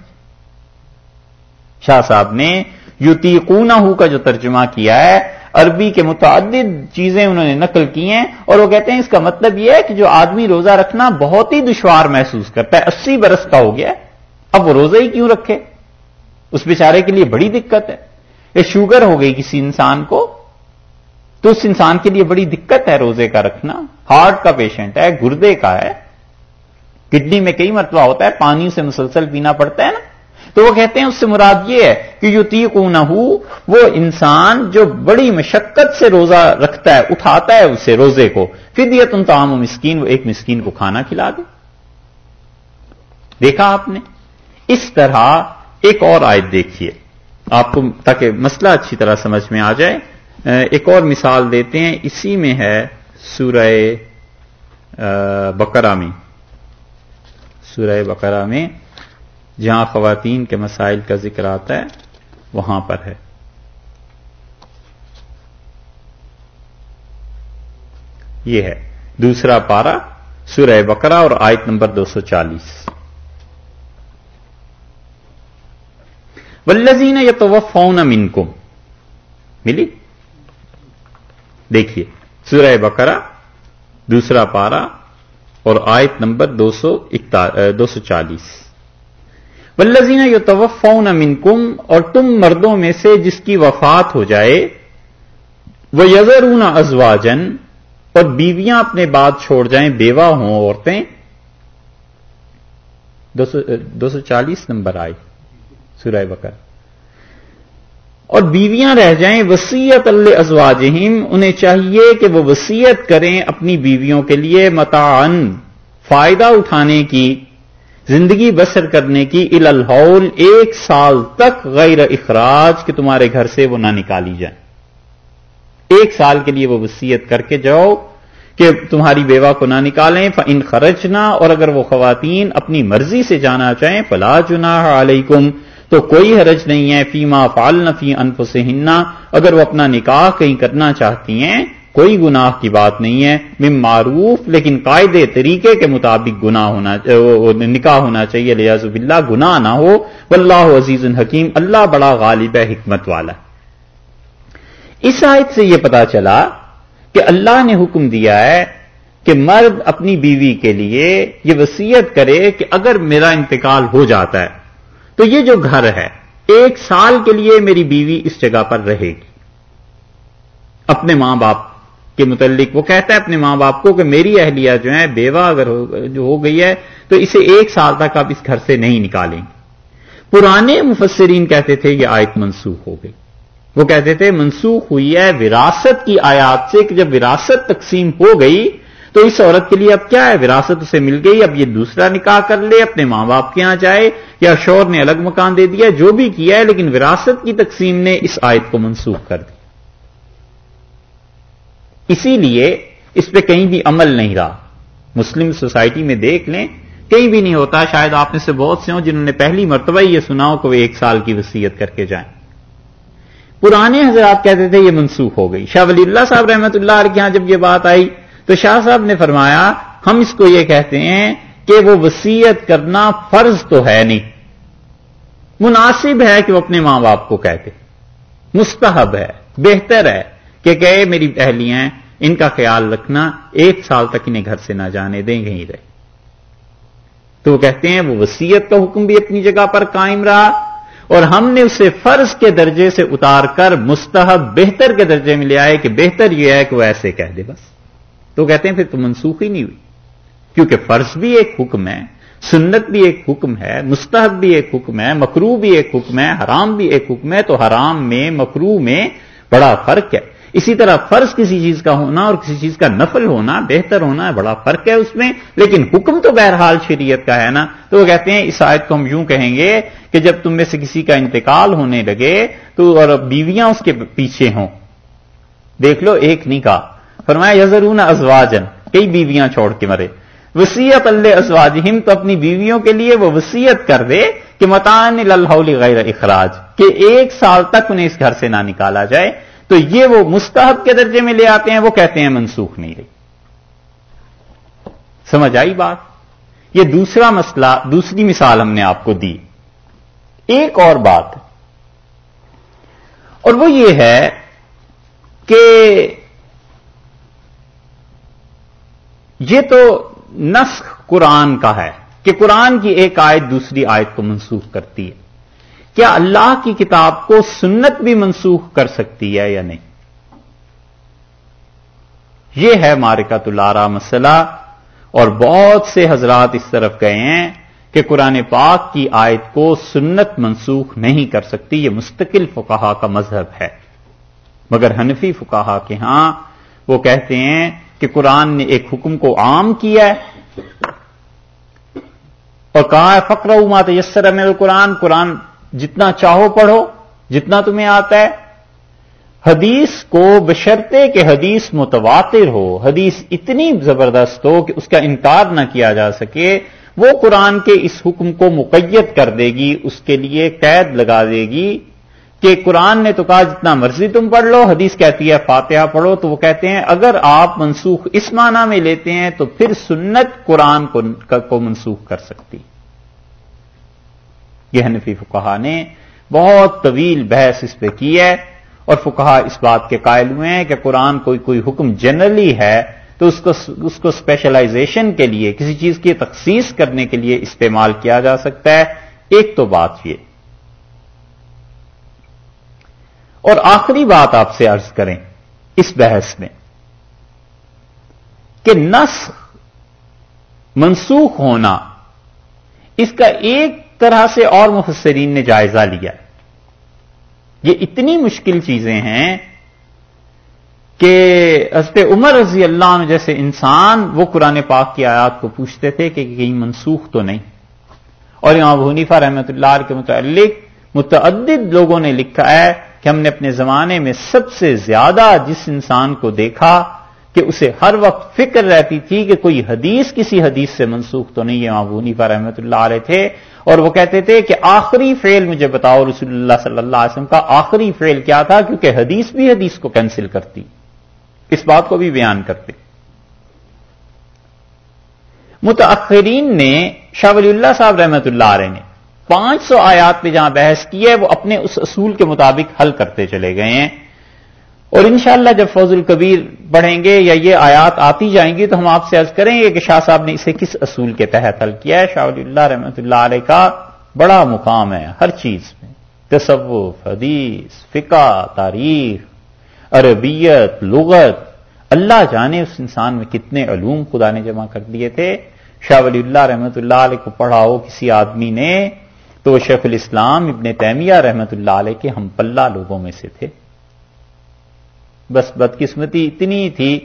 شاہ صاحب نے یوتی کا جو ترجمہ کیا ہے، عربی کے متعدد چیزیں انہوں نے نقل کی ہیں اور وہ کہتے ہیں اس کا مطلب یہ ہے کہ جو آدمی روزہ رکھنا بہت ہی دشوار محسوس کرتا ہے، اسی برس کا ہو گیا، اب وہ روزہ ہی کیوں رکھے؟ اس بیچارے کے لیے بڑی دقت ہے۔ یہ شوگر ہو گئی کسی انسان کو، تو اس انسان کے لیے بڑی دقت ہے روزے کا رکھنا۔ ہارٹ کا پیشنٹ ہے، گردے کا ہے۔ کڈنی میں کئی مرتبہ ہوتا ہے پانی سے مسلسل پینا پڑتا ہے نا۔ تو وہ کہتے ہیں اس سے مراد یہ ہے کہ جو تی وہ انسان جو بڑی مشقت سے روزہ رکھتا ہے، اٹھاتا ہے اسے روزے کو پھر دیا تم تمام مسکین، وہ ایک مسکین کو کھانا کھلا دے۔ دیکھا آپ نے؟ اس طرح ایک اور آیت دیکھیے۔ آپ کو تاکہ مسئلہ اچھی طرح سمجھ میں آ جائے، ایک اور مثال دیتے ہیں، اسی میں ہے سورہ بقرہ میں۔ سورہ بقرہ میں جہاں خواتین کے مسائل کا ذکر آتا ہے، وہاں پر ہے۔ یہ ہے۔ دوسرا پارا سورہ بکرا اور آیت نمبر دو سو چالیس۔ ولزین یا تو وہ فون ملی؟ دیکھیے، سورہ بکرا دوسرا پارا اور آیت نمبر دو سو دو سو چالیس۔ ولزین یو توفون منکم اور تم مردوں میں سے جس کی وفات ہو جائے وہ یزرون ازواجن اور بیویاں اپنے بعد چھوڑ جائیں بیوہ ہوں عورتیں۔ دو سو چالیس نمبر آئی سورہ بکر اور بیویاں رہ جائیں وسیعت اللہ ازواجہم انہیں چاہیے کہ وہ وسیعت کریں اپنی بیویوں کے لیے متعن فائدہ اٹھانے کی۔ زندگی بسر کرنے کی الہول ایک سال تک غیر اخراج کہ تمہارے گھر سے وہ نہ نکالی جائے۔ ایک سال کے لیے وہ وسیعت کر کے جاؤ کہ تمہاری بیوہ کو نہ نکالیں ان خرچنا اور اگر وہ خواتین اپنی مرضی سے جانا چاہیں، فلا چنا علیکم تو کوئی حرج نہیں ہے فیما فال نفی انف سے اگر وہ اپنا نکاح کہیں کرنا چاہتی ہیں کوئی گناہ کی بات نہیں ہے مم معروف، لیکن قاعدے، طریقے کے مطابق گنا ہونا نکاح ہونا چاہیے لیاز اللہ گناہ نہ ہو۔ واللہ عزیز الحکیم اللہ بڑا غالب ہے، حکمت والا۔ اس آیت سے یہ پتا چلا کہ اللہ نے حکم دیا ہے کہ مرد اپنی بیوی کے لیے یہ وسیعت کرے کہ اگر میرا انتقال ہو جاتا ہے، تو یہ جو گھر ہے، ایک سال کے لیے میری بیوی اس جگہ پر رہے گی۔ اپنے ماں باپ کے متعلق، وہ کہتا ہے اپنے ماں باپ کو کہ میری اہلیہ جو ہے، بیوہ اگر جو ہو گئی ہے، تو اسے ایک سال تک آپ اس گھر سے نہیں نکالیں گے۔ پرانے مفسرین کہتے تھے یہ آیت منسوخ ہو گئی۔ وہ کہتے تھے، منسوخ ہوئی ہے وراثت کی آیات سے کہ جب وراثت تقسیم ہو گئی، تو اس عورت کے لیے اب کیا ہے؟ وراثت اسے مل گئی، اب یہ دوسرا نکاح کر لے، اپنے ماں باپ کے یہاں جائے، یا شور نے الگ مکان دے دیا، جو بھی کیا ہے، لیکن وراثت کی تقسیم نے اس آیت کو منسوخ کر دی اسی لیے اس پہ کہیں بھی عمل نہیں رہا۔ مسلم سوسائٹی میں دیکھ لیں، کہیں بھی نہیں ہوتا۔ شاید آپ میں سے بہت سے ہوں جنہوں نے پہلی مرتبہ یہ سنا ہو کہ وہ ایک سال کی وصیت کر کے جائیں۔ پرانے حضرات کہتے تھے، یہ منسوخ ہو گئی۔ شاہ ولی اللہ صاحب رحمت اللہ علیہ یہاں جب یہ بات آئی تو شاہ صاحب نے فرمایا، ہم اس کو یہ کہتے ہیں کہ وہ وسیعت کرنا فرض تو ہے نہیں۔ مناسب ہے کہ وہ اپنے ماں باپ کو کہتے۔ مستحب ہے، بہتر ہے۔ کہ کہے میری اہلیاں، ان کا خیال رکھنا، ایک سال تک انہیں گھر سے نہ جانے دیں کہیں رہے۔ تو وہ کہتے ہیں، وہ وسیعت کا حکم بھی اپنی جگہ پر قائم رہا اور ہم نے اسے فرض کے درجے سے اتار کر مستحب، بہتر کے درجے میں لے آئے کہ بہتر یہ ہے کہ وہ ایسے کہہ دے بس۔ تو کہتے ہیں، پھر تو منسوخ ہی نہیں ہوئی۔ کیونکہ فرض بھی ایک حکم ہے، سنت بھی ایک حکم ہے، مستحب بھی ایک حکم ہے مکرو بھی ایک حکم ہے، حرام بھی ایک حکم ہے، تو حرام میں مکرو میں بڑا فرق ہے۔ اسی طرح فرض کسی چیز کا ہونا اور کسی چیز کا نفل ہونا بہتر ہونا، بڑا فرق ہے اس میں، لیکن حکم تو بہرحال شریعت کا ہے نا؟ تو وہ کہتے ہیں، اس آیت کو ہم یوں کہیں گے کہ جب تم میں سے کسی کا انتقال ہونے لگے تو اور بیویاں اس کے پیچھے ہوں۔ دیکھ لو، ایک نہیں کہا فرمایا یزرون ازواجن کئی بیویاں چھوڑ کے مرے۔ وسیعت اللہ ازواجہم، تو اپنی بیویوں کے لیے وہ وسیعت کر دے کہ متان الحول غیر اخراج، کہ ایک سال تک انہیں اس گھر سے نہ نکالا جائے۔ تو یہ وہ مستحب کے درجے میں لے آتے ہیں، وہ کہتے ہیں منسوخ نہیں رہی۔ سمجھ آئی بات؟ یہ دوسرا مسئلہ، دوسری مثال ہم نے آپ کو دی۔ ایک اور بات۔ اور وہ یہ ہے کہ یہ تو نسخ قرآن کا ہے کہ قرآن کی ایک آیت دوسری آیت کو منسوخ کرتی ہے۔ کیا اللہ کی کتاب کو سنت بھی منسوخ کر سکتی ہے یا نہیں؟ یہ ہے مارکا تلارا مسئلہ، اور بہت سے حضرات اس طرف گئے ہیں کہ قرآن پاک کی آیت کو سنت منسوخ نہیں کر سکتی، یہ مستقل فکاہا کا مذہب ہے۔ مگر حنفی فکاہا کے ہاں وہ کہتے ہیں کہ قرآن نے ایک حکم کو عام کیا ہے۔ اور کہا ہے فکر مات یسر میں قرآن قرآن جتنا چاہو پڑھو، جتنا تمہیں آتا ہے۔ حدیث کو بشرتے کہ حدیث متواتر ہو، حدیث اتنی زبردست ہو کہ اس کا انکار نہ کیا جا سکے، وہ قرآن کے اس حکم کو مقید کر دے گی، اس کے لیے قید لگا دے گی کہ قرآن نے تو کہا جتنا مرضی تم پڑھ لو، حدیث کہتی ہے فاتحہ پڑھو، تو وہ کہتے ہیں اگر آپ منسوخ اس معنی میں لیتے ہیں تو پھر سنت قرآن کو منسوخ کر سکتی۔ یہ حنفی فکہ نے بہت طویل بحث اس پہ کی ہے اور فکہ اس بات کے قائل ہوئے ہیں کہ قرآن کوئی کوئی حکم جنرلی ہے تو اس کو اس کو اسپیشلائزیشن کے لیے، کسی چیز کی تخصیص کرنے کے لیے استعمال کیا جا سکتا ہے۔ ایک تو بات یہ۔ اور آخری بات آپ سے عرض کریں اس بحث میں کہ نسخ منسوخ ہونا اس کا ایک طرح سے اور مفسرین نے جائزہ لیا۔ یہ اتنی مشکل چیزیں ہیں کہ حضرت عمر رضی اللہ عنہ جیسے انسان وہ قرآن پاک کی آیات کو پوچھتے تھے کہ کہیں منسوخ تو نہیں۔ اور امام حنیفہ رحمۃ اللہ کے متعلق متعدد لوگوں نے لکھا ہے کہ ہم نے اپنے زمانے میں سب سے زیادہ جس انسان کو دیکھا کہ اسے ہر وقت فکر رہتی تھی کہ کوئی حدیث کسی حدیث سے منسوخ تو نہیں ہے۔ معبونی پر رحمت اللہ علیہ تھے اور وہ کہتے تھے کہ آخری فیل مجھے بتاؤ رسول اللہ صلی اللہ علیہ وسلم کا آخری فیل کیا تھا، کیونکہ حدیث بھی حدیث کو کینسل کرتی۔ اس بات کو بھی بیان کرتے۔ متاخرین نے شاہ ولی اللہ صاحب رحمت اللہ علیہ نے پانچ سو آیات پہ جہاں بحث کی ہے، وہ اپنے اس اصول کے مطابق حل کرتے چلے گئے ہیں۔ اور انشاءاللہ جب فوز القبیر پڑھیں گے یا یہ آیات آتی جائیں گی تو ہم آپ سے عرض کریں گے کہ شاہ صاحب نے اسے کس اصول کے تحت حل کیا ہے؟ شاہ اللہ رحمۃ اللہ علیہ کا بڑا مقام ہے ہر چیز میں۔ تصوف، حدیث، فقہ، تاریخ، عربیت، لغت۔ اللہ جانے اس انسان میں کتنے علوم خدا نے جمع کر دیے تھے۔ شاہ ولی اللہ رحمۃ اللہ علیہ کو پڑھا ہو کسی آدمی نے تو وہ شیخ الاسلام ابن تیمیہ رحمت اللہ علیہ کے ہم پلہ لوگوں میں سے تھے۔ بس بدقسمتی اتنی تھی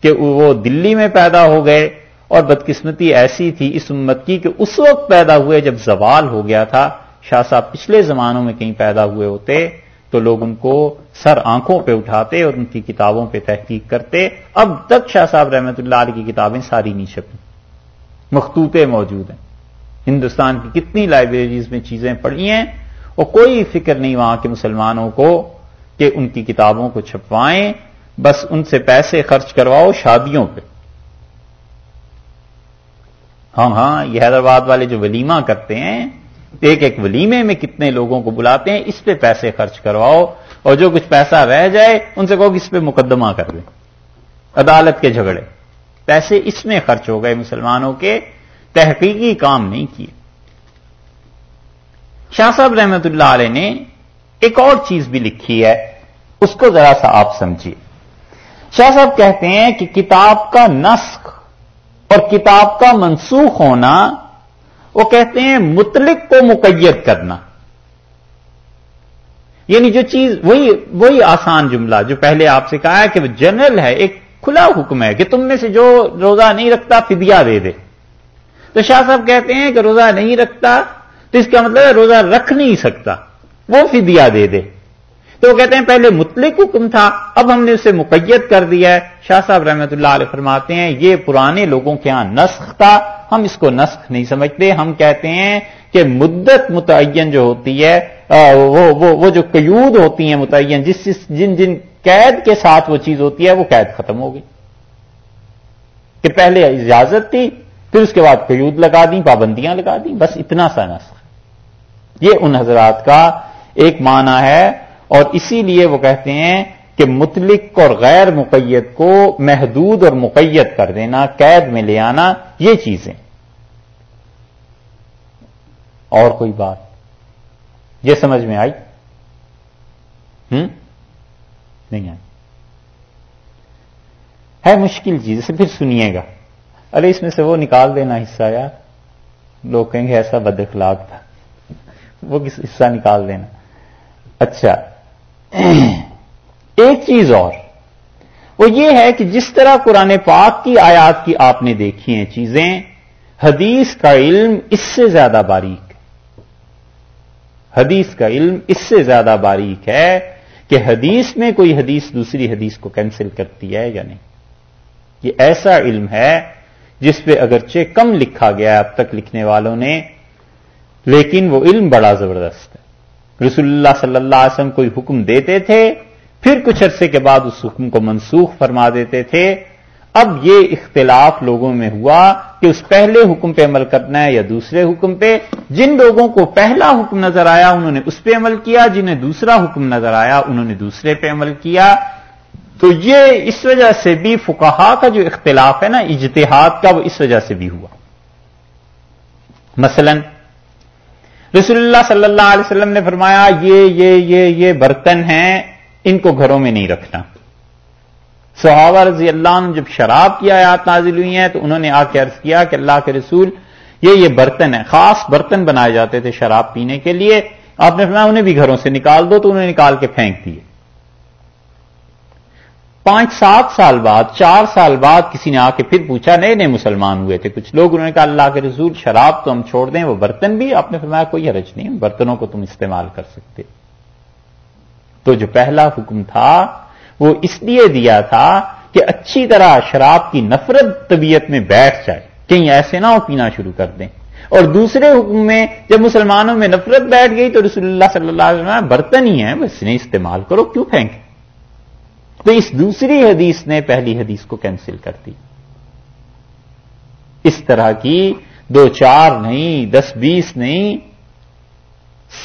کہ وہ دلی میں پیدا ہو گئے اور بدقسمتی ایسی تھی اس امت کی کہ اس وقت پیدا ہوئے جب زوال ہو گیا تھا۔ شاہ صاحب پچھلے زمانوں میں کہیں پیدا ہوئے ہوتے تو لوگ ان کو سر آنکھوں پہ اٹھاتے اور ان کی کتابوں پہ تحقیق کرتے۔ اب تک شاہ صاحب رحمت اللہ علیہ کی کتابیں ساری نہیں چھپی مختوطے موجود ہیں۔ ہندوستان کی کتنی لائبریریز میں چیزیں پڑھی ہیں اور کوئی فکر نہیں وہاں کے مسلمانوں کو کہ ان کی کتابوں کو چھپوائیں، بس ان سے پیسے خرچ کرواؤ شادیوں پہ۔ ہاں ہاں یہ حیدرآباد والے جو ولیمہ کرتے ہیں، ایک ایک ولیمے میں کتنے لوگوں کو بلاتے ہیں، اس پہ پیسے خرچ کرواؤ اور جو کچھ پیسہ رہ جائے، ان سے کہو کہ اس پہ مقدمہ کر دیں۔ عدالت کے جھگڑے۔ پیسے اس میں خرچ ہو گئے مسلمانوں کے، تحقیقی کام نہیں کیے۔ شاہ صاحب رحمت اللہ علیہ نے ایک اور چیز بھی لکھی ہے، اس کو ذرا سا آپ سمجھیے۔ شاہ صاحب کہتے ہیں کہ کتاب کا نسخ اور کتاب کا منسوخ ہونا، وہ کہتے ہیں متلق کو مقید کرنا۔ یعنی جو چیز، وہی وہی آسان جملہ جو پہلے آپ سے کہا ہے کہ وہ جنرل ہے، ایک کھلا حکم ہے کہ تم میں سے جو روزہ نہیں رکھتا فدیہ دے دے۔ تو شاہ صاحب کہتے ہیں کہ روزہ نہیں رکھتا، تو اس کا مطلب ہے روزہ رکھ نہیں سکتا۔ وہ فدیہ دے دے۔ تو وہ کہتے ہیں پہلے مطلق حکم تھا اب ہم نے اسے مقید کر دیا ہے۔ شاہ صاحب رحمت اللہ علیہ فرماتے ہیں یہ پرانے لوگوں کے ہاں نسخ تھا ہم اس کو نسخ نہیں سمجھتے۔ ہم کہتے ہیں کہ مدت متعین جو ہوتی ہے وہ وہ, وہ جو قیود ہوتی ہیں متعین جس جن جن قید کے ساتھ وہ چیز ہوتی ہے وہ قید ختم ہو گئی۔ کہ پہلے اجازت تھی پھر اس کے بعد قیود لگا دیں پابندیاں لگا دیں بس اتنا سا نسخ۔ یہ ان حضرات کا ایک معنی ہے اور اسی لیے وہ کہتے ہیں کہ متلق اور غیر مقید کو محدود اور مقید کر دینا، قید میں لے آنا، یہ چیزیں۔ اور کوئی بات؟ یہ سمجھ میں آئی؟ ہم؟ نہیں آئی۔ ہے مشکل چیز سے پھر سنیے گا۔ ارے اس میں سے وہ نکال دینا حصہ، یار۔ لوگ کہیں گے ایسا بد اخلاق تھا۔ وہ کس حصہ نکال دینا؟ اچھا۔ ایک چیز اور۔ وہ یہ ہے کہ جس طرح قرآن پاک کی آیات کی آپ نے دیکھی ہیں چیزیں، حدیث کا علم اس سے زیادہ باریک۔ حدیث کا علم اس سے زیادہ باریک ہے کہ حدیث میں کوئی حدیث دوسری حدیث کو کینسل کرتی ہے یا نہیں۔ یہ ایسا علم ہے جس پہ اگرچہ کم لکھا گیا اب تک لکھنے والوں نے، لیکن وہ علم بڑا زبردست ہے۔ رسول اللہ صلی اللہ علیہ وسلم کوئی حکم دیتے تھے، پھر کچھ عرصے کے بعد اس حکم کو منسوخ فرما دیتے تھے۔ اب یہ اختلاف لوگوں میں ہوا کہ اس پہلے حکم پہ عمل کرنا ہے یا دوسرے حکم پہ۔ جن لوگوں کو پہلا حکم نظر آیا، انہوں نے اس پہ عمل کیا۔ جنہیں دوسرا حکم نظر آیا، انہوں نے دوسرے پہ عمل کیا۔ تو یہ اس وجہ سے بھی فکہ کا جو اختلاف ہے نا، اجتہاد کا، وہ اس وجہ سے بھی ہوا۔ مثلا رسول اللہ صلی اللہ علیہ وسلم نے فرمایا، یہ یہ یہ یہ برتن ہیں، ان کو گھروں میں نہیں رکھنا۔ صحابہ رضی اللہ عنہ جب شراب کی آیات نازل ہوئی ہیں، تو انہوں نے آ کے عرض کیا کہ اللہ کے رسول، یہ یہ برتن ہیں۔ خاص برتن بنائے جاتے تھے شراب پینے کے لیے۔ آپ نے فرمایا، انہیں بھی گھروں سے نکال دو، تو انہیں نکال کے پھینک دیے۔ پانچ سات سال بعد، چار سال بعد کسی نے آ کے پھر پوچھا، نئے نئے مسلمان ہوئے تھے کچھ۔ لوگ انہوں نے کہا، اللہ کے رسول، شراب تو ہم چھوڑ دیں، وہ برتن بھی۔ آپ نے فرمایا، کوئی حرج نہیں برتنوں کو تم استعمال کر سکتے۔ تو جو پہلا حکم تھا، وہ اس لیے دیا تھا کہ اچھی طرح شراب کی نفرت طبیعت میں بیٹھ جائے۔ کہیں ایسے نہ ہو پینا شروع کر دیں۔ اور دوسرے حکم میں، جب مسلمانوں میں نفرت بیٹھ گئی تو رسول اللہ صلی اللہ علیہ وسلم برتن ہی ہیں بس انہیں استعمال کرو، کیوں پھینکیں تو اس دوسری حدیث نے پہلی حدیث کو کینسل کر دی۔ اس طرح کی دو چار نہیں، دس بیس نہیں،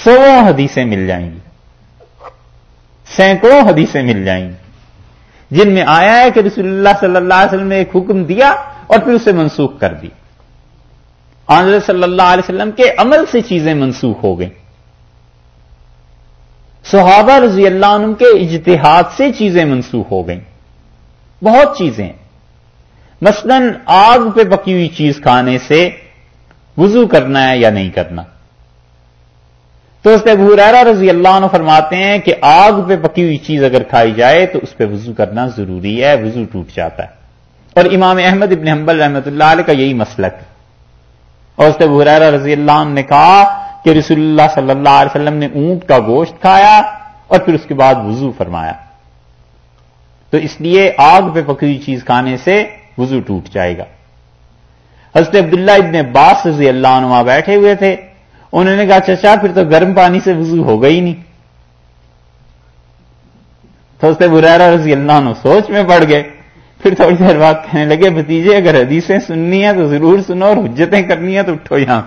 سو حدیثیں مل جائیں گی۔ سینکڑوں حدیثیں مل جائیں گی۔ جن میں آیا ہے کہ رسول اللہ صلی اللہ علیہ وسلم نے ایک حکم دیا اور پھر اسے منسوخ کر دی۔ آنظر صلی اللہ علیہ وسلم کے عمل سے چیزیں منسوخ ہو گئیں۔ صحابہ رضی اللہ عنہ کے اجتہاد سے چیزیں منسوخ ہو گئیں۔ بہت چیزیں۔ مثلا آگ پہ پکی ہوئی چیز کھانے سے وضو کرنا ہے یا نہیں کرنا۔ تو اس پہ بحرارہ رضی اللہ عنہ فرماتے ہیں کہ آگ پہ پکی ہوئی چیز اگر کھائی جائے تو اس پہ وضو کرنا ضروری ہے، وضو ٹوٹ جاتا ہے۔ اور امام احمد ابن حنبل رحمۃ اللہ علیہ کا یہی مسلک اور اس پہ بحرارہ رضی اللہ عنہ نے کہا کہ رسول اللہ صلی اللہ علیہ وسلم نے اونٹ کا گوشت کھایا اور پھر اس کے بعد وضو فرمایا۔ تو اس لیے آگ پہ پکڑی چیز کھانے سے وضو ٹوٹ جائے گا۔ حضرت عبداللہ ابن عباس رضی اللہ عنہ بیٹھے ہوئے تھے۔ انہوں نے کہا، چچا، پھر تو گرم پانی سے وضو ہو گئی نہیں۔ تو اس برارا رضی اللہ عنہ سوچ میں پڑ گئے۔ پھر تھوڑی دیر بعد کہنے لگے بتیجے اگر حدیثیں سننی ہیں تو ضرور سنو اور حجتیں کرنی ہیں تو اٹھو یہاں۔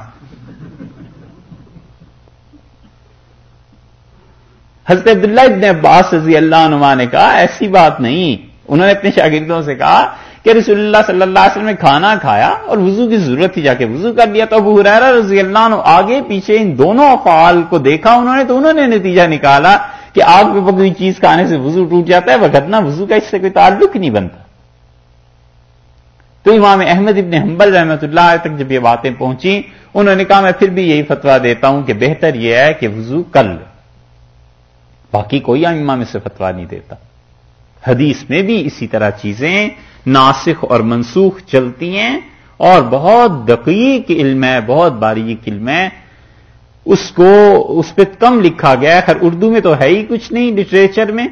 حضرت عبداللہ ابن عباس رضی اللہ عنہ نے کہا، ایسی بات نہیں۔ انہوں نے اپنے شاگردوں سے کہا کہ رسول اللہ صلی اللہ علیہ وسلم نے کھانا کھایا اور وضو کی ضرورت تھی، جا کے وضو کر لیا۔ تو ابو حرارا رضی اللہ عنہ آگے پیچھے ان دونوں افعال کو دیکھا، انہوں نے تو انہوں نے نتیجہ نکالا کہ آگ پہ پکی چیز کھانے سے وضو ٹوٹ جاتا ہے وغیرہ وضو کا اس سے کوئی تعلق ہی نہیں بنتا۔ تو امام احمد ابن حنبل رحمت اللہ تک جب یہ باتیں پہنچی انہوں نے کہا، میں پھر بھی یہی فتوا دیتا ہوں کہ بہتر یہ ہے کہ وضو کر لے باقی کوئی امام سے فتوا نہیں دیتا۔ حدیث میں بھی اسی طرح چیزیں ناسخ اور منسوخ چلتی ہیں اور بہت دقیق علم ہے، بہت باریک علم ہے۔ اس کو، اس پہ کم لکھا گیا ہے۔ خیر، اردو میں تو ہے ہی کچھ نہیں لٹریچر میں۔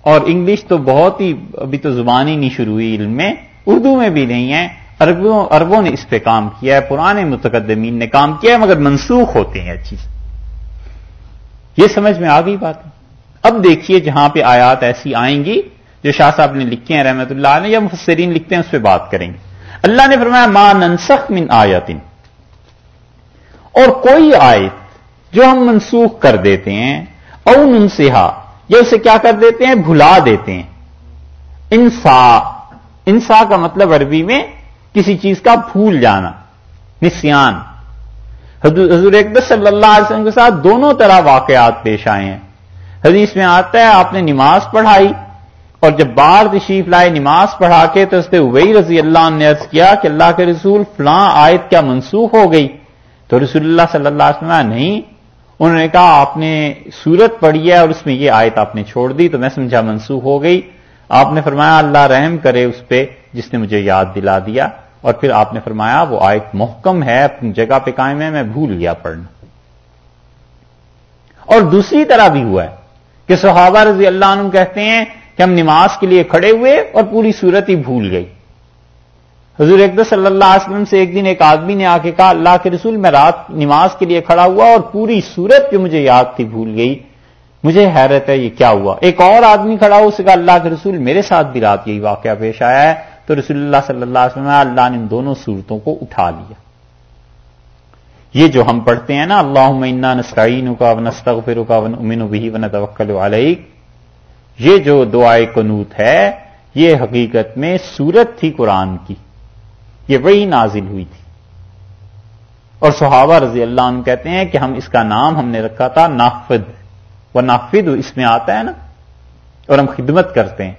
اور انگلش تو بہت ہی، ابھی تو زبان ہی نہیں شروع ہوئی علم میں۔ اردو میں بھی نہیں ہے۔ عربوں عربوں نے اس پہ کام کیا ہے۔ پرانے متقدمین نے کام کیا ہے، مگر منسوخ ہوتے ہیں چیز یہ سمجھ میں آ گئی بات۔ اب دیکھیے جہاں پہ آیات ایسی آئیں گی، جو شاہ صاحب نے لکھے ہیں رحمت اللہ علیہ، یا مفسرین لکھتے ہیں، اس پہ بات کریں گے۔ اللہ نے فرمایا، ما ننسخ من آیاتن اور کوئی آیت جو ہم منسوخ کر دیتے ہیں، او ننسہا، یا اسے کیا کر دیتے ہیں؟ بھلا دیتے ہیں۔ انسا انسا کا مطلب عربی میں کسی چیز کا بھول جانا، نسیان۔ حضور اقدس صلی اللہ علیہ وسلم کے ساتھ دونوں طرح واقعات پیش آئے ہیں۔ حدیث میں آتا ہے، آپ نے نماز پڑھائی اور جب بار تشریف لائے نماز پڑھا کے تو اس نے وہی رضی اللہ نے عرض کیا کہ اللہ کے رسول فلاں آیت کیا منسوخ ہو گئی۔ تو رسول اللہ صلی اللہ علیہ وسلم نہیں۔ انہوں نے کہا، آپ نے سورت پڑھی ہے اور اس میں یہ آیت آپ نے چھوڑ دی، تو میں سمجھا منسوخ ہو گئی۔ آپ نے فرمایا، اللہ رحم کرے اس پہ، جس نے مجھے یاد دلا دیا۔ اور پھر آپ نے فرمایا وہ آیت محکم ہے، اپنی جگہ پہ قائم ہے، میں بھول گیا پڑھنا۔ اور دوسری طرح بھی ہوا ہے کہ صحابہ رضی اللہ عنہ کہتے ہیں کہ ہم نماز کے لیے کھڑے ہوئے اور پوری صورت ہی بھول گئی۔ حضور اقدس صلی اللہ علیہ وسلم سے ایک دن ایک آدمی نے آ کے کہا، اللہ کے رسول، میں رات نماز کے لیے کھڑا ہوا اور پوری صورت جو مجھے یاد تھی بھول گئی۔ مجھے حیرت ہے، یہ کیا ہوا؟ ایک اور آدمی کھڑا ہو اسے کہا، اللہ کے رسول، میرے ساتھ بھی رات یہی واقعہ پیش آیا ہے۔ تو رسول اللہ صلی اللہ علیہ وسلم، اللہ نے ان دونوں صورتوں کو اٹھا لیا۔ یہ جو ہم پڑھتے ہیں نا اللہ انا نسعین کا نستغفر کا ون امین بھی ون توکل علیک، یہ جو دعائے قنوت ہے، یہ حقیقت میں سورت تھی قرآن کی۔ یہ وہی نازل ہوئی تھی۔ اور صحابہ رضی اللہ عنہ کہتے ہیں کہ ہم اس کا نام ہم نے رکھا تھا نافد وہ نافد اس میں آتا ہے نا، اور ہم خدمت کرتے ہیں۔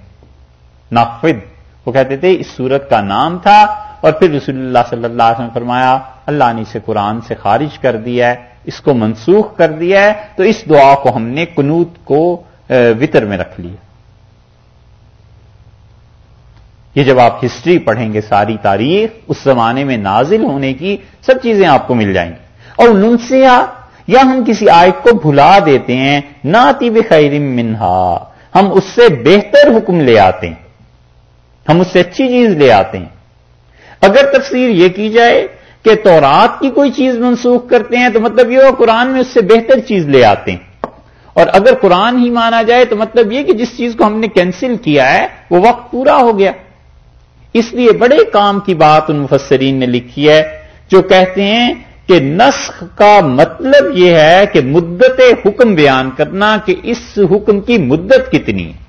نافد وہ کہتے تھے، اس سورت کا نام تھا اور پھر رسول اللہ صلی اللہ علیہ وسلم فرمایا، اللہ نے اسے قرآن سے خارج کر دیا ہے، اس کو منسوخ کر دیا ہے، تو اس دعا کو ہم نے کنوت کو وطر میں رکھ لیا۔ یہ جب آپ ہسٹری پڑھیں گے ساری تاریخ، اس زمانے میں نازل ہونے کی سب چیزیں آپ کو مل جائیں گی۔ اور ننسیا یا ہم کسی آیت کو بھلا دیتے ہیں نہ تیب خیر منہا، ہم اس سے بہتر حکم لے آتے ہیں۔ ہم اس سے اچھی چیز لے آتے ہیں۔ اگر تفسیر یہ کی جائے کہ تورات کی کوئی چیز منسوخ کرتے ہیں تو مطلب یہ ہو قرآن میں اس سے بہتر چیز لے آتے ہیں۔ اور اگر قرآن ہی مانا جائے تو مطلب یہ کہ جس چیز کو ہم نے کینسل کیا ہے وہ وقت پورا ہو گیا۔ اس لیے بڑے کام کی بات ان مفسرین نے لکھی ہے جو کہتے ہیں کہ نسخ کا مطلب یہ ہے کہ مدت حکم بیان کرنا کہ اس حکم کی مدت کتنی ہے۔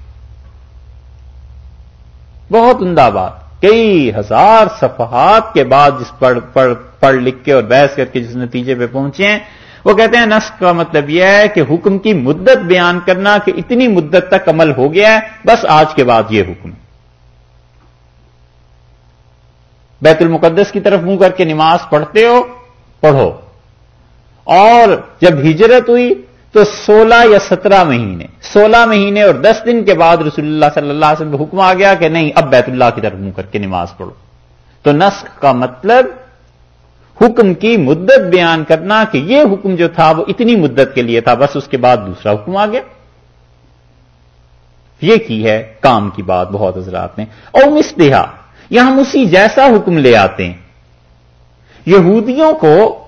بہت عمدہ بات۔ کئی ہزار صفحات کے بعد جس پڑھ پڑھ پڑھ لکھ کے اور بحث کر کے جس نتیجے پہ پہنچے ہیں، وہ کہتے ہیں نسخ کا مطلب یہ ہے کہ حکم کی مدت بیان کرنا کہ اتنی مدت تک عمل ہو گیا ہے، بس آج کے بعد یہ حکم۔ بیت المقدس کی طرف منہ کر کے نماز پڑھتے ہو، پڑھو۔ اور جب ہجرت ہوئی تو سولہ یا سترہ مہینے، سولہ مہینے اور دس دن کے بعد رسول اللہ صلی اللہ علیہ وسلم حکم آ گیا کہ نہیں، اب بیت اللہ کی طرف منہ کر کے نماز پڑھو۔ تو نسخ کا مطلب حکم کی مدت بیان کرنا کہ یہ حکم جو تھا وہ اتنی مدت کے لیے تھا، بس اس کے بعد دوسرا حکم آ گیا۔ یہ کی ہے، کام کی بات، بہت حضرات نے۔ اور مسدہ یا ہم اسی جیسا حکم لے آتے ہیں۔ یہودیوں کو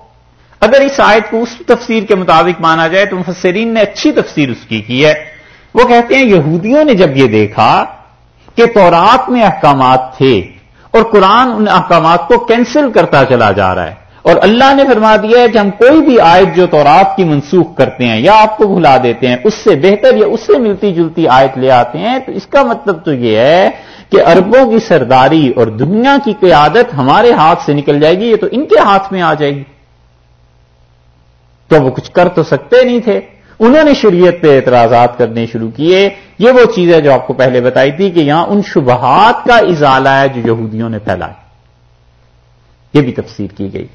اگر اس آیت کو اس تفسیر کے مطابق مانا جائے تو مفسرین نے اچھی تفسیر اس کی کی ہے۔ وہ کہتے ہیں یہودیوں نے جب یہ دیکھا کہ تورات میں احکامات تھے اور قرآن ان احکامات کو کینسل کرتا چلا جا رہا ہے اور اللہ نے فرما دیا ہے کہ ہم کوئی بھی آیت جو تورات کی منسوخ کرتے ہیں یا آپ کو بھلا دیتے ہیں، اس سے بہتر یا اس سے ملتی جلتی آیت لے آتے ہیں، تو اس کا مطلب تو یہ ہے کہ اربوں کی سرداری اور دنیا کی قیادت ہمارے ہاتھ سے نکل جائے گی، یہ تو ان کے ہاتھ میں آ جائے گی۔ تو وہ کچھ کر تو سکتے نہیں تھے۔ انہوں نے شریعت پہ اعتراضات کرنے شروع کیے۔ یہ وہ چیز ہے جو آپ کو پہلے بتائی تھی کہ یہاں ان شبہات کا ازالہ ہے جو یہودیوں نے پھیلایا۔ یہ بھی تفسیر کی گئی۔